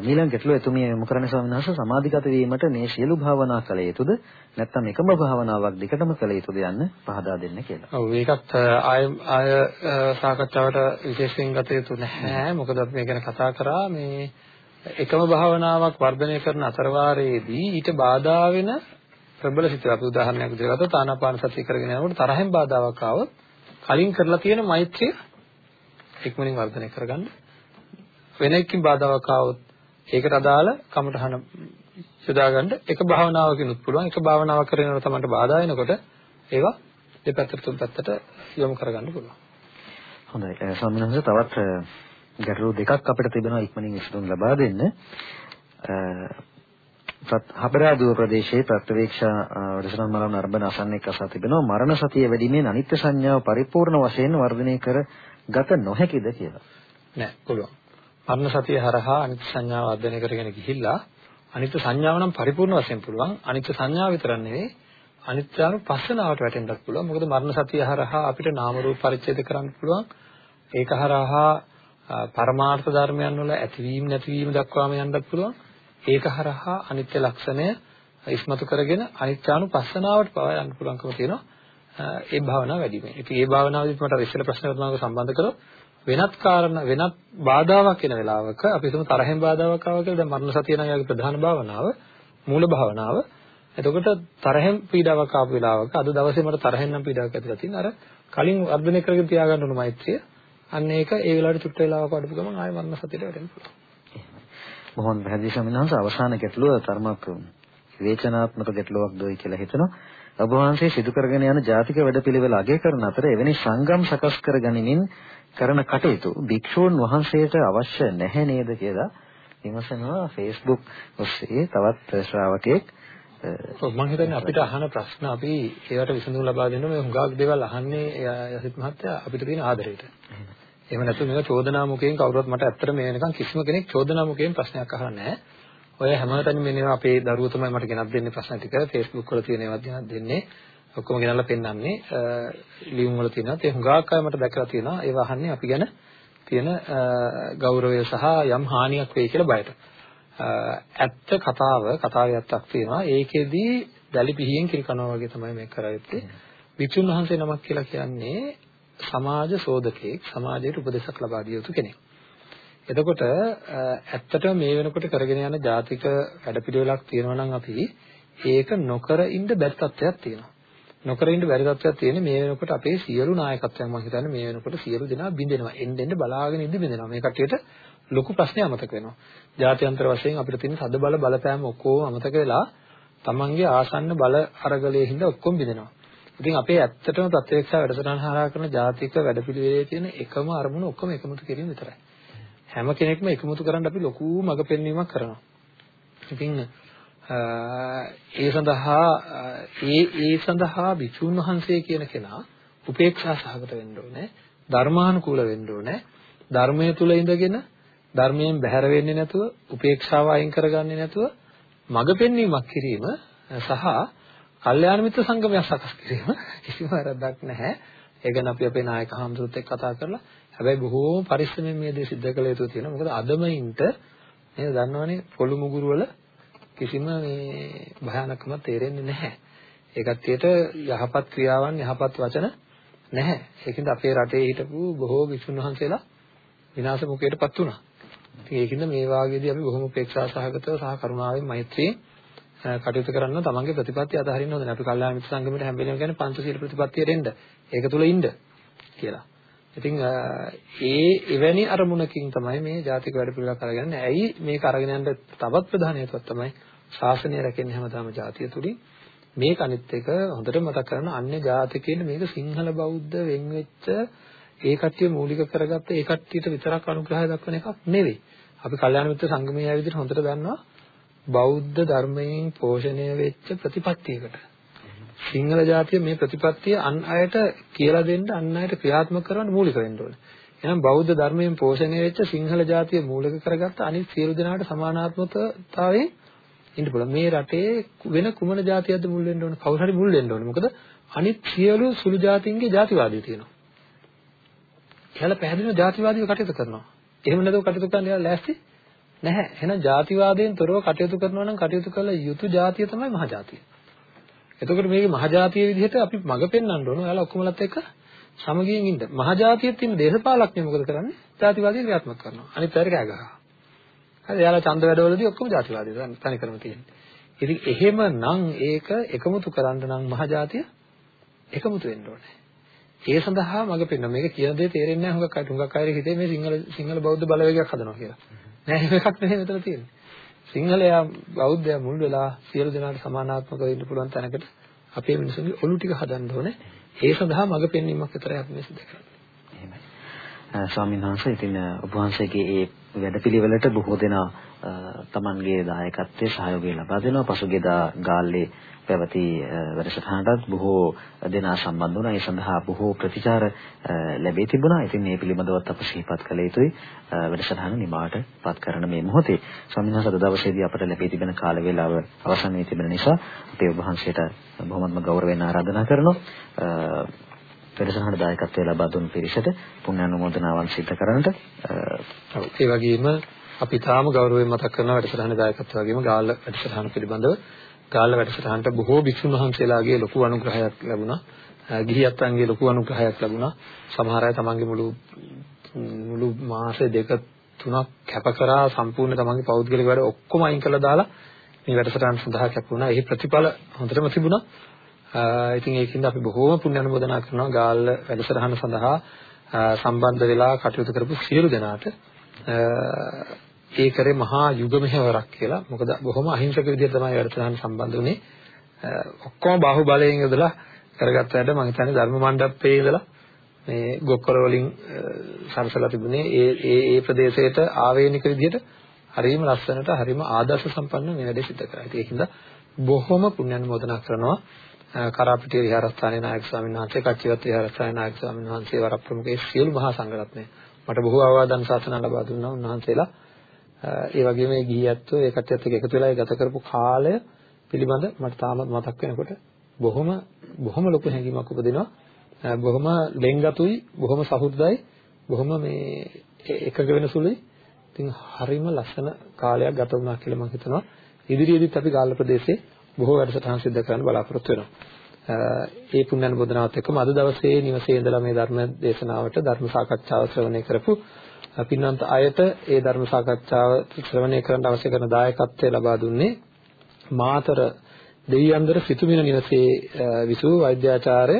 මීළඟ ගැටලුව එතුමිය යොමු කරන ස්වාමීන් වහන්සේ සමාධිගත වීමට මේ සියලු භාවනා කළ යුතුද නැත්නම් එකම භාවනාවක් දිගටම කළ යුතුද යන්න පහදා දෙන්න කියලා. ඔව් ඒකත් ආය ආය සාකච්ඡාවට විශේෂයෙන් ගත යුතු නැහැ. මොකද අපි මේ ගැන කතා කරා මේ එකම භාවනාවක් වර්ධනය කරන අතරවාරයේදී ඊට බාධා වෙන ප්‍රබල සිත අපි උදාහරණයක් විදිහට ගත්තොත් ආනාපාන සතිය කරගෙන යනකොට තරහෙන් බාධාවක් ආවොත් කලින් කරලා තියෙන මෛත්‍රිය ඉක්මනින් වර්ධනය කරගන්න වෙන එකකින් බාධාවක් ආවොත් ඒකට අදාළ කමටහන යොදා ගන්න එක භාවනාවකිනුත් පුළුවන්. එක භාවනාවක් කරගෙනන තමයි බාධා එනකොට ඒවා දෙපැත්තට තුන් පැත්තට යොමු කරගන්න පුළුවන්. හොඳයි. ස්වාමීන් වහන්සේ තවත් ගැටලු දෙකක් අපිට තිබෙනවා ඉක්මනින් විසඳුම් ලබා දෙන්න. හබරාදුව ප්‍රදේශයේ ප්‍රත්‍යවේක්ෂා වැඩසටහන් මරණ අරබන අසන්නෙක් අසා තිබෙනවා. මරණ සතිය වැඩිමෙන් අනිත්‍ය සංඥාව පරිපූර්ණ වශයෙන් වර්ධනය කර ගත නොහැකිද කියලා. නෑ පුළුවන්. මරණ සතිය හරහා අනිත්‍ය සංඥාව වර්ධනය කරගෙන ගිහිල්ලා අනිත්‍ය සංඥාව නම් පරිපූර්ණ වශයෙන් පුළුවන්. අනිත්‍ය සංඥාව විතරක් නෙවෙයි අනිත්‍යානුපස්සනාවට වැටෙන්නත් පුළුවන්. මොකද මරණ සතිය හරහා අපිට නාම රූප පරිච්ඡේද කරන්න පුළුවන්. ඒක හරහා පරමාර්ථ ධර්මයන් වල ඇතිවීම නැතිවීම දක්වාම යන්නත් පුළුවන්. ඒක හරහා අනිත්‍ය ලක්ෂණය ඉස්මතු කරගෙන අනිත්‍යානුපස්සනාවට පවා යන්න පුළුවන්කම තියෙනවා. ඒ භාවනාව වැඩි වෙන්නේ. ඉතින් ඒ භාවනාවේදීත් මට ඉස්සෙල්ලා ප්‍රශ්න කරනවා සම්බන්ධ කරලා වෙනත් කාරණා වෙනත් බාධාවක් වෙන වෙලාවක අපි හිතමු තරහෙන් බාධාවක් ආවා කියලා දැන් මරණ සතිය නම් යාගේ ප්‍රධාන භාවනාව මූල භාවනාව. එතකොට තරහෙන් පීඩාවක් ආපු වෙලාවක අද දවසේ මට තරහෙන් නම් පීඩාවක් ඇතිලා තියෙන අර කලින් වර්ධනය කරගෙන තියාගන්න ඕන මෛත්‍රිය. අන්න ඒක ඒ වෙලාවට චුට්ට වෙලාවක වඩපු ගමන් ආයෙ මරණ සතියට වැටෙන්න පුළුවන්. මොහොන් පැහැදිලි ස්වාමීන් අවසාන ගැටලුව තරමක් විවේචනාත්මක ගැටලුවක් දොයි කියලා හිතනවා. ඔබ වහන්සේ සිදු කරගෙන යන ජාතික වැඩපිළිවෙල අගය කරන අතර එවැනි සංගම් සකස් කර ගනිමින් කරන කටයුතු භික්ෂූන් වහන්සේට අවශ්‍ය නැහැ නේද කියලා විමසනවා Facebook ඔස්සේ තවත් ශ්‍රාවකෙක් ඔව් මම හිතන්නේ අපිට අහන ප්‍රශ්න අපි ඒවට විසඳුම් ලබා දෙන්න මේ හුඟක් දේවල් අහන්නේ යසිත් මහත්තයා අපිට තියෙන ආදරේට. එහෙම නැත්නම් මේක චෝදනා මුඛයෙන් කවුරුත් මට ඇත්තට මේ වෙනකන් කිසිම කෙනෙක් චෝදනා මුඛයෙන් ප්‍රශ්නයක් අහලා නැහැ. ඔය හැමතැනම මෙන්න අපේ දරුවෝ තමයි මට ගෙනත් දෙන්නේ ප්‍රශ්න ටික Facebook වල තියෙන ඒවා ගෙනත් දෙන්නේ. ඔක්කොම ගෙනල්ලා පෙන්නන්නේ ලියුම් වල තියෙනවා. ඒ හුඟක් අය මට දැකලා තියෙනවා. ඒවා අහන්නේ අපි ගැන තියෙන ගෞරවය සහ යම් හානියක් වෙයි කියලා බයට. ඇත්ත කතාව කතාවේ ඇත්තක් තියෙනවා. ඒකෙදි දැලි පිහියෙන් කිරි කනවා වගේ තමයි මේක කරන්නේ. වික්ෂුන් වහන්සේ නමක් කියලා කියන්නේ සමාජ සෝදකෙක් සමාජයට උපදෙසක් ලබා දිය යුතු කෙනෙක්. එතකොට ඇත්තටම මේ වෙනකොට කරගෙන යන ජාතික වැඩපිළිවෙලක් තියෙනවා නම් අපි ඒක නොකර ඉන්න බැරි තත්ත්වයක් තියෙනවා. නොකර ඉන්න බැරි තත්ත්වයක් තියෙන්නේ මේ වෙනකොට අපේ සියලු නායකත්වයන් මම හිතන්නේ මේ වෙනකොට සියලු දෙනා බින්දෙනවා. එන්න එන්න බලාගෙන ඉඳි බින්දෙනවා. මේ කට්ටියට ලොකු ප්‍රශ්නයක් අමතක වෙනවා. ජාත්‍යන්තර වශයෙන් අපිට තියෙන සද බල බලපෑම ඔක්කොම අමතක වෙලා තමන්ගේ ආසන්න බල අරගලයේ හින්දා ඔක්කොම බින්දෙනවා. ඉතින් අපේ ඇත්තටම ප්‍රත්‍යක්ෂ වැඩසටහන හරහා කරන ජාතික වැඩපිළිවෙලේ තියෙන එකම අරමුණ ඔක්කොම එකමුතු කිරීම විතරයි. හැම කෙනෙක්ම එකමුතු කරන්න අපි ලොකු මඟ පෙන්වීමක් කරනවා. ඉතින් ඒ සඳහා ඒ ඒ සඳහා භික්ෂුන් වහන්සේ කියන කෙනා උපේක්ෂා සහගත වෙන්න ඕනේ ධර්මානුකූල වෙන්න ඕනේ ධර්මයේ තුල ඉඳගෙන ධර්මයෙන් බැහැර වෙන්නේ නැතුව උපේක්ෂාව අයින් කරගන්නේ නැතුව මඟ පෙන්වීමක් කිරීම සහ කල්යාණ මිත්‍ර සංගමයක් සකස් කිරීම කිසිම වැරද්දක් නැහැ. ඒ ගැන අපි අපේ නායක හාමුදුරුවොත් එක්ක කතා කරලා හැබැයි බොහෝ පරිස්සමෙන් මේ දේ සිද්ධ කළ යුතු තියෙනවා. මොකද අදමින්ට නේද දන්නවනේ පොළු මුගුරු වල කිසිම මේ භයානකම තේරෙන්නේ නැහැ. ඒ කට්ටියට යහපත් ක්‍රියාවන් යහපත් වචන නැහැ. ඒකින්ද අපේ රටේ හිටපු බොහෝ විසුණු වහන්සේලා විනාශ මුඛයටපත් වුණා. ඉතින් ඒකින්ද මේ වාගේදී අපි බොහොම උපේක්ෂා සහගතව සහ කරුණාවෙන් මෛත්‍රියෙන් කටයුතු කරන්න තමන්ගේ ප්‍රතිපත්තිය අතහරින්න ඕනේ. අපි කල්යාණ මිත්‍ර සංගමයට හැම වෙලේම කියන්නේ පංචශීල ප්‍රතිපත්තියට එන්න. ඒක තුල ඉන්න කියලා. ඉතින් ඒ එවැනි අරමුණකින් තමයි මේ ජාතික වැඩ පිළිවෙලක් අරගෙන ඇයි මේක අරගෙන යන්න තවත් ප්‍රධාන හේතුවක් තමයි ශාසනය රැකෙන්නේ හැමදාම ජාතිය තුලින්. මේක අනිත් එක හොඳට මතක් කරගන්න අන්‍ය ජාතිකයන් මේක සිංහල බෞද්ධ වෙන් වෙච්ච ඒ කට්ටිය මූලික කරගත්ත ඒ කට්ටියට විතරක් අනුග්‍රහය දක්වන එකක් නෙවෙයි. අපි කල්යාණ මිත්‍ර සංගමයේ ආ විදිහට හොඳට දන්නවා බෞද්ධ ධර්මයෙන් පෝෂණය වෙච්ච ප්‍රතිපත්තියකට. සිංහල ජාතිය මේ ප්‍රතිපත්තිය අන් අයට කියලා දෙන්න අන් අයට ක්‍රියාත්මක කරන්න මූලික වෙන්න ඕනේ. එහෙනම් බෞද්ධ ධර්මයෙන් පෝෂණය වෙච්ච සිංහල ජාතිය මූලික කරගත්ත අනිත් සියලු දෙනාට සමානාත්මකතාවයෙන් ඉන්න පුළුවන්. මේ රටේ වෙන කුමන ජාතියක්ද මුල් වෙන්න ඕනේ? කවුරු හරි මුල් වෙන්න ඕනේ. මොකද අනිත් සියලු සුළු ජාතීන්ගේ ජාතිවාදී තියෙනවා. එයාලා පැහැදිලිව ජාතිවාදීව කටයුතු කරනවා. එහෙම නැතුව කටයුතු කරන්න එයාලා ලෑස්ති නැහැ. එහෙනම් ජාතිවාදයෙන් තොරව කටයුතු කරනවා නම් කටයුතු කළ යුතු ජාතිය තමයි මහජාතිය. එතකොට මේකේ මහජාතිය විදිහට අපි මඟ පෙන්වන්න ඕන. ඔයාලා ඔක්කොමලත් එක්ක සමගියෙන් ඉන්න. මහජාතියෙත් ඉන්න දේශපාලඥයෝ මොකද කරන්නේ? ජාතිවාදී ක්‍රියාත්මක කරනවා. අනිත් පැයට කෑ ගහනවා. හරි එයාලා ඡන්ද වැඩවලදී ඔක්කොම ජාතිවාදී තනි කරම තියෙන්නේ. ඉතින් එහෙමනම් ඒක එකමුතු කරන්න නම් මහජාතිය එකමුතු වෙන්න ඕනේ. ඒ සඳහා මඟ පෙන්වන මේක කියන දේ තේරෙන්නේ නැහැ හුඟක් අය හුඟක් අය හිතේ මේ සිංහල සිංහල බෞද්ධ බලවේගයක් හදනවා කියලා. නෑ එහෙම එකක් නෙමෙයි මෙතන තියෙන්නේ. සිංහලයා බෞද්ධයා මුල් වෙලා සියලු දෙනාට සමානාත්මකව ඉන්න පුළුවන් තැනකට අපේ මිනිසුන්ගේ ඔලු ටික හදන්න ඕනේ. ඒ සඳහා මඟ පෙන්වීමක් විතරයි අපි මේ සිදු කරන්නේ. එහෙමයි. ස්වාමීන් වහන්සේ ඉතින් ඔබ වහන්සේගේ මේ වැඩපිළිවෙලට බොහෝ දෙනා තමන්ගේ දායකත්වයේ සහයෝගය ලබා දෙනවා. පසුගියදා ගාල්ලේ පැවති වැඩසටහනටත් බොහෝ දෙනා සම්බන්ධ වුණා. ඒ සඳහා බොහෝ ප්‍රතිචාර ලැබී තිබුණා. ඉතින් මේ පිළිබඳවත් අප සිහිපත් කළ යුතුයි. වැඩසටහන නිමාවට පත් කරන මේ මොහොතේ ස්වාමීන් වහන්සේ දවසේදී අපට ලැබී තිබෙන කාල වේලාව අවසන් වී තිබෙන නිසා අපේ ඔබ වහන්සේට බොහොමත්ම ගෞරවයෙන් ආරාධනා කරනවා. වැඩසටහන දායකත්වය ලබා දුන් පිරිසට පුණ්‍යානුමෝදනාවන් සිදු කරන්නට ඒ වගේම අපි තාම ගෞරවයෙන් මතක් කරන වැඩසටහන දායකත්වය වගේම ගාල්ල වැඩසටහන පිළිබඳව ගාල්ල වැඩසටහනට බොහෝ භික්ෂුන් වහන්සේලාගේ ලොකු අනුග්‍රහයක් ලැබුණා. ගිහියත් අංගේ ලොකු අනුග්‍රහයක් ලැබුණා. සමහර අය තමන්ගේ මුළු මුළු මාසෙ දෙක තුනක් කැප කරා සම්පූර්ණ තමන්ගේ පෞද්ගලික වැඩ ඔක්කොම අයින් කළා දාලා මේ වැඩසටහන සඳහා කැපුණා. එහි ප්‍රතිඵල හොඳටම තිබුණා. ඉතින් ඒකින්ද අපි බොහෝම පුණ්‍ය අනුමෝදනා කරනවා ගාල්ල වැඩසටහන සඳහා සම්බන්ධ වෙලා කටයුතු කරපු සියලු දෙනාට ඒ කරේ මහා යුග මෙහෙවරක් කියලා. මොකද බොහොම අහිංසක විදිහට තමයි වැඩසටහන සම්බන්ධ වුණේ. ඔක්කොම බාහුවලයෙන් යොදලා කරගත්ත වැඩ මම හිතන්නේ ධර්ම මණ්ඩපයේ ඉඳලා මේ ගොක්කර වලින් සරසලා තිබුණේ ඒ ඒ ඒ ප්‍රදේශයට ආවේනික විදිහට හරිම ලස්සනට හරිම ආදර්ශ සම්පන්න මේ වැඩේ සිදු කරා. ඒකින්ද බොහොම පුණ්‍යානුමෝදනා කරනවා කරාපිටිය විහාරස්ථානයේ නායක ස්වාමීන් වහන්සේ, කච්චිවත් විහාරස්ථානයේ නායක ස්වාමීන් වහන්සේ, වරප්‍රමුඛේ සියලු මහා සංඝරත්නය. මට බොහෝ අවවාදන් ශාසන ලබා දුන්නා උන්වහන්සේලා. ඒ වගේම මේ ගිහියත්ව ඒ කට්ටියත් එක්ක එකතු වෙලා ගත කරපු කාලය පිළිබඳ මට තාමත් මතක් වෙනකොට බොහොම බොහොම ලොකු හැඟීමක් උපදිනවා. බොහොම ලෙන්ගතුයි, බොහොම සහෘදයි, බොහොම මේ එකග වෙන සුළුයි. ඉතින් හරිම ලස්සන කාලයක් ගත වුණා කියලා මම හිතනවා. ඉදිරියේදීත් අපි ගාල්ල ප්‍රදේශයේ බොහෝ වැඩසටහන් සිදු කරන්න බලාපොරොත්තු වෙනවා. ඒ පුණ්‍යානුමෝදනාවත් එක්කම අද දවසේ නිවසේ ඉඳලා මේ ධර්ම දේශනාවට ධර්ම සාකච්ඡාව ශ්‍රවණය කරපු පින්වන්ත අයට ඒ ධර්ම සාකච්ඡාව ශ්‍රවණය කරන්න අවශ්‍ය කරන දායකත්වය ලබා දුන්නේ මාතර දෙවියන්දර සිතුමින නිවසේ විසූ වෛද්‍යාචාර්ය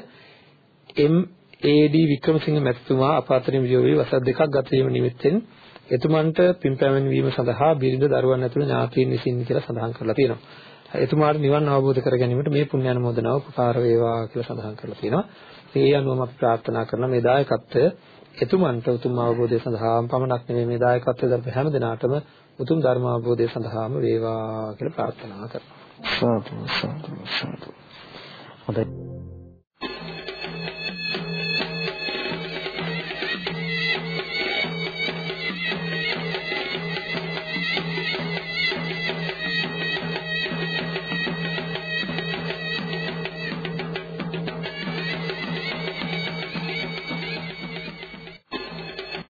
එම් ඒ.ඩී. වික්‍රමසිංහ මැතිතුමා අපාතරින් විජෝවී වසර දෙකක් ගත වීම නිමිත්තෙන් එතුමන්ට පින් පැමිණීම සඳහා බිරිඳ දරුවන් ඇතුළු ඥාතීන් විසින් කියලා සඳහන් කරලා තියෙනවා. එතුමාට නිවන් අවබෝධ කර ගැනීමට මේ පුණ්‍ය අනුමෝදනාව උපකාර වේවා කියලා සඳහන් කරලා තියෙනවා. ඒ අනුවම අපි ප්‍රාර්ථනා කරන මේ දායකත්වය එතුමන්ට උතුම් අවබෝධය සඳහා පමණක් නෙමෙයි මේ දායකත්වය දරපු හැම දිනාටම උතුම් ධර්ම අවබෝධය සඳහාම වේවා කියලා ප්‍රාර්ථනා කරනවා. සාදු සාදු සාදු. හොඳයි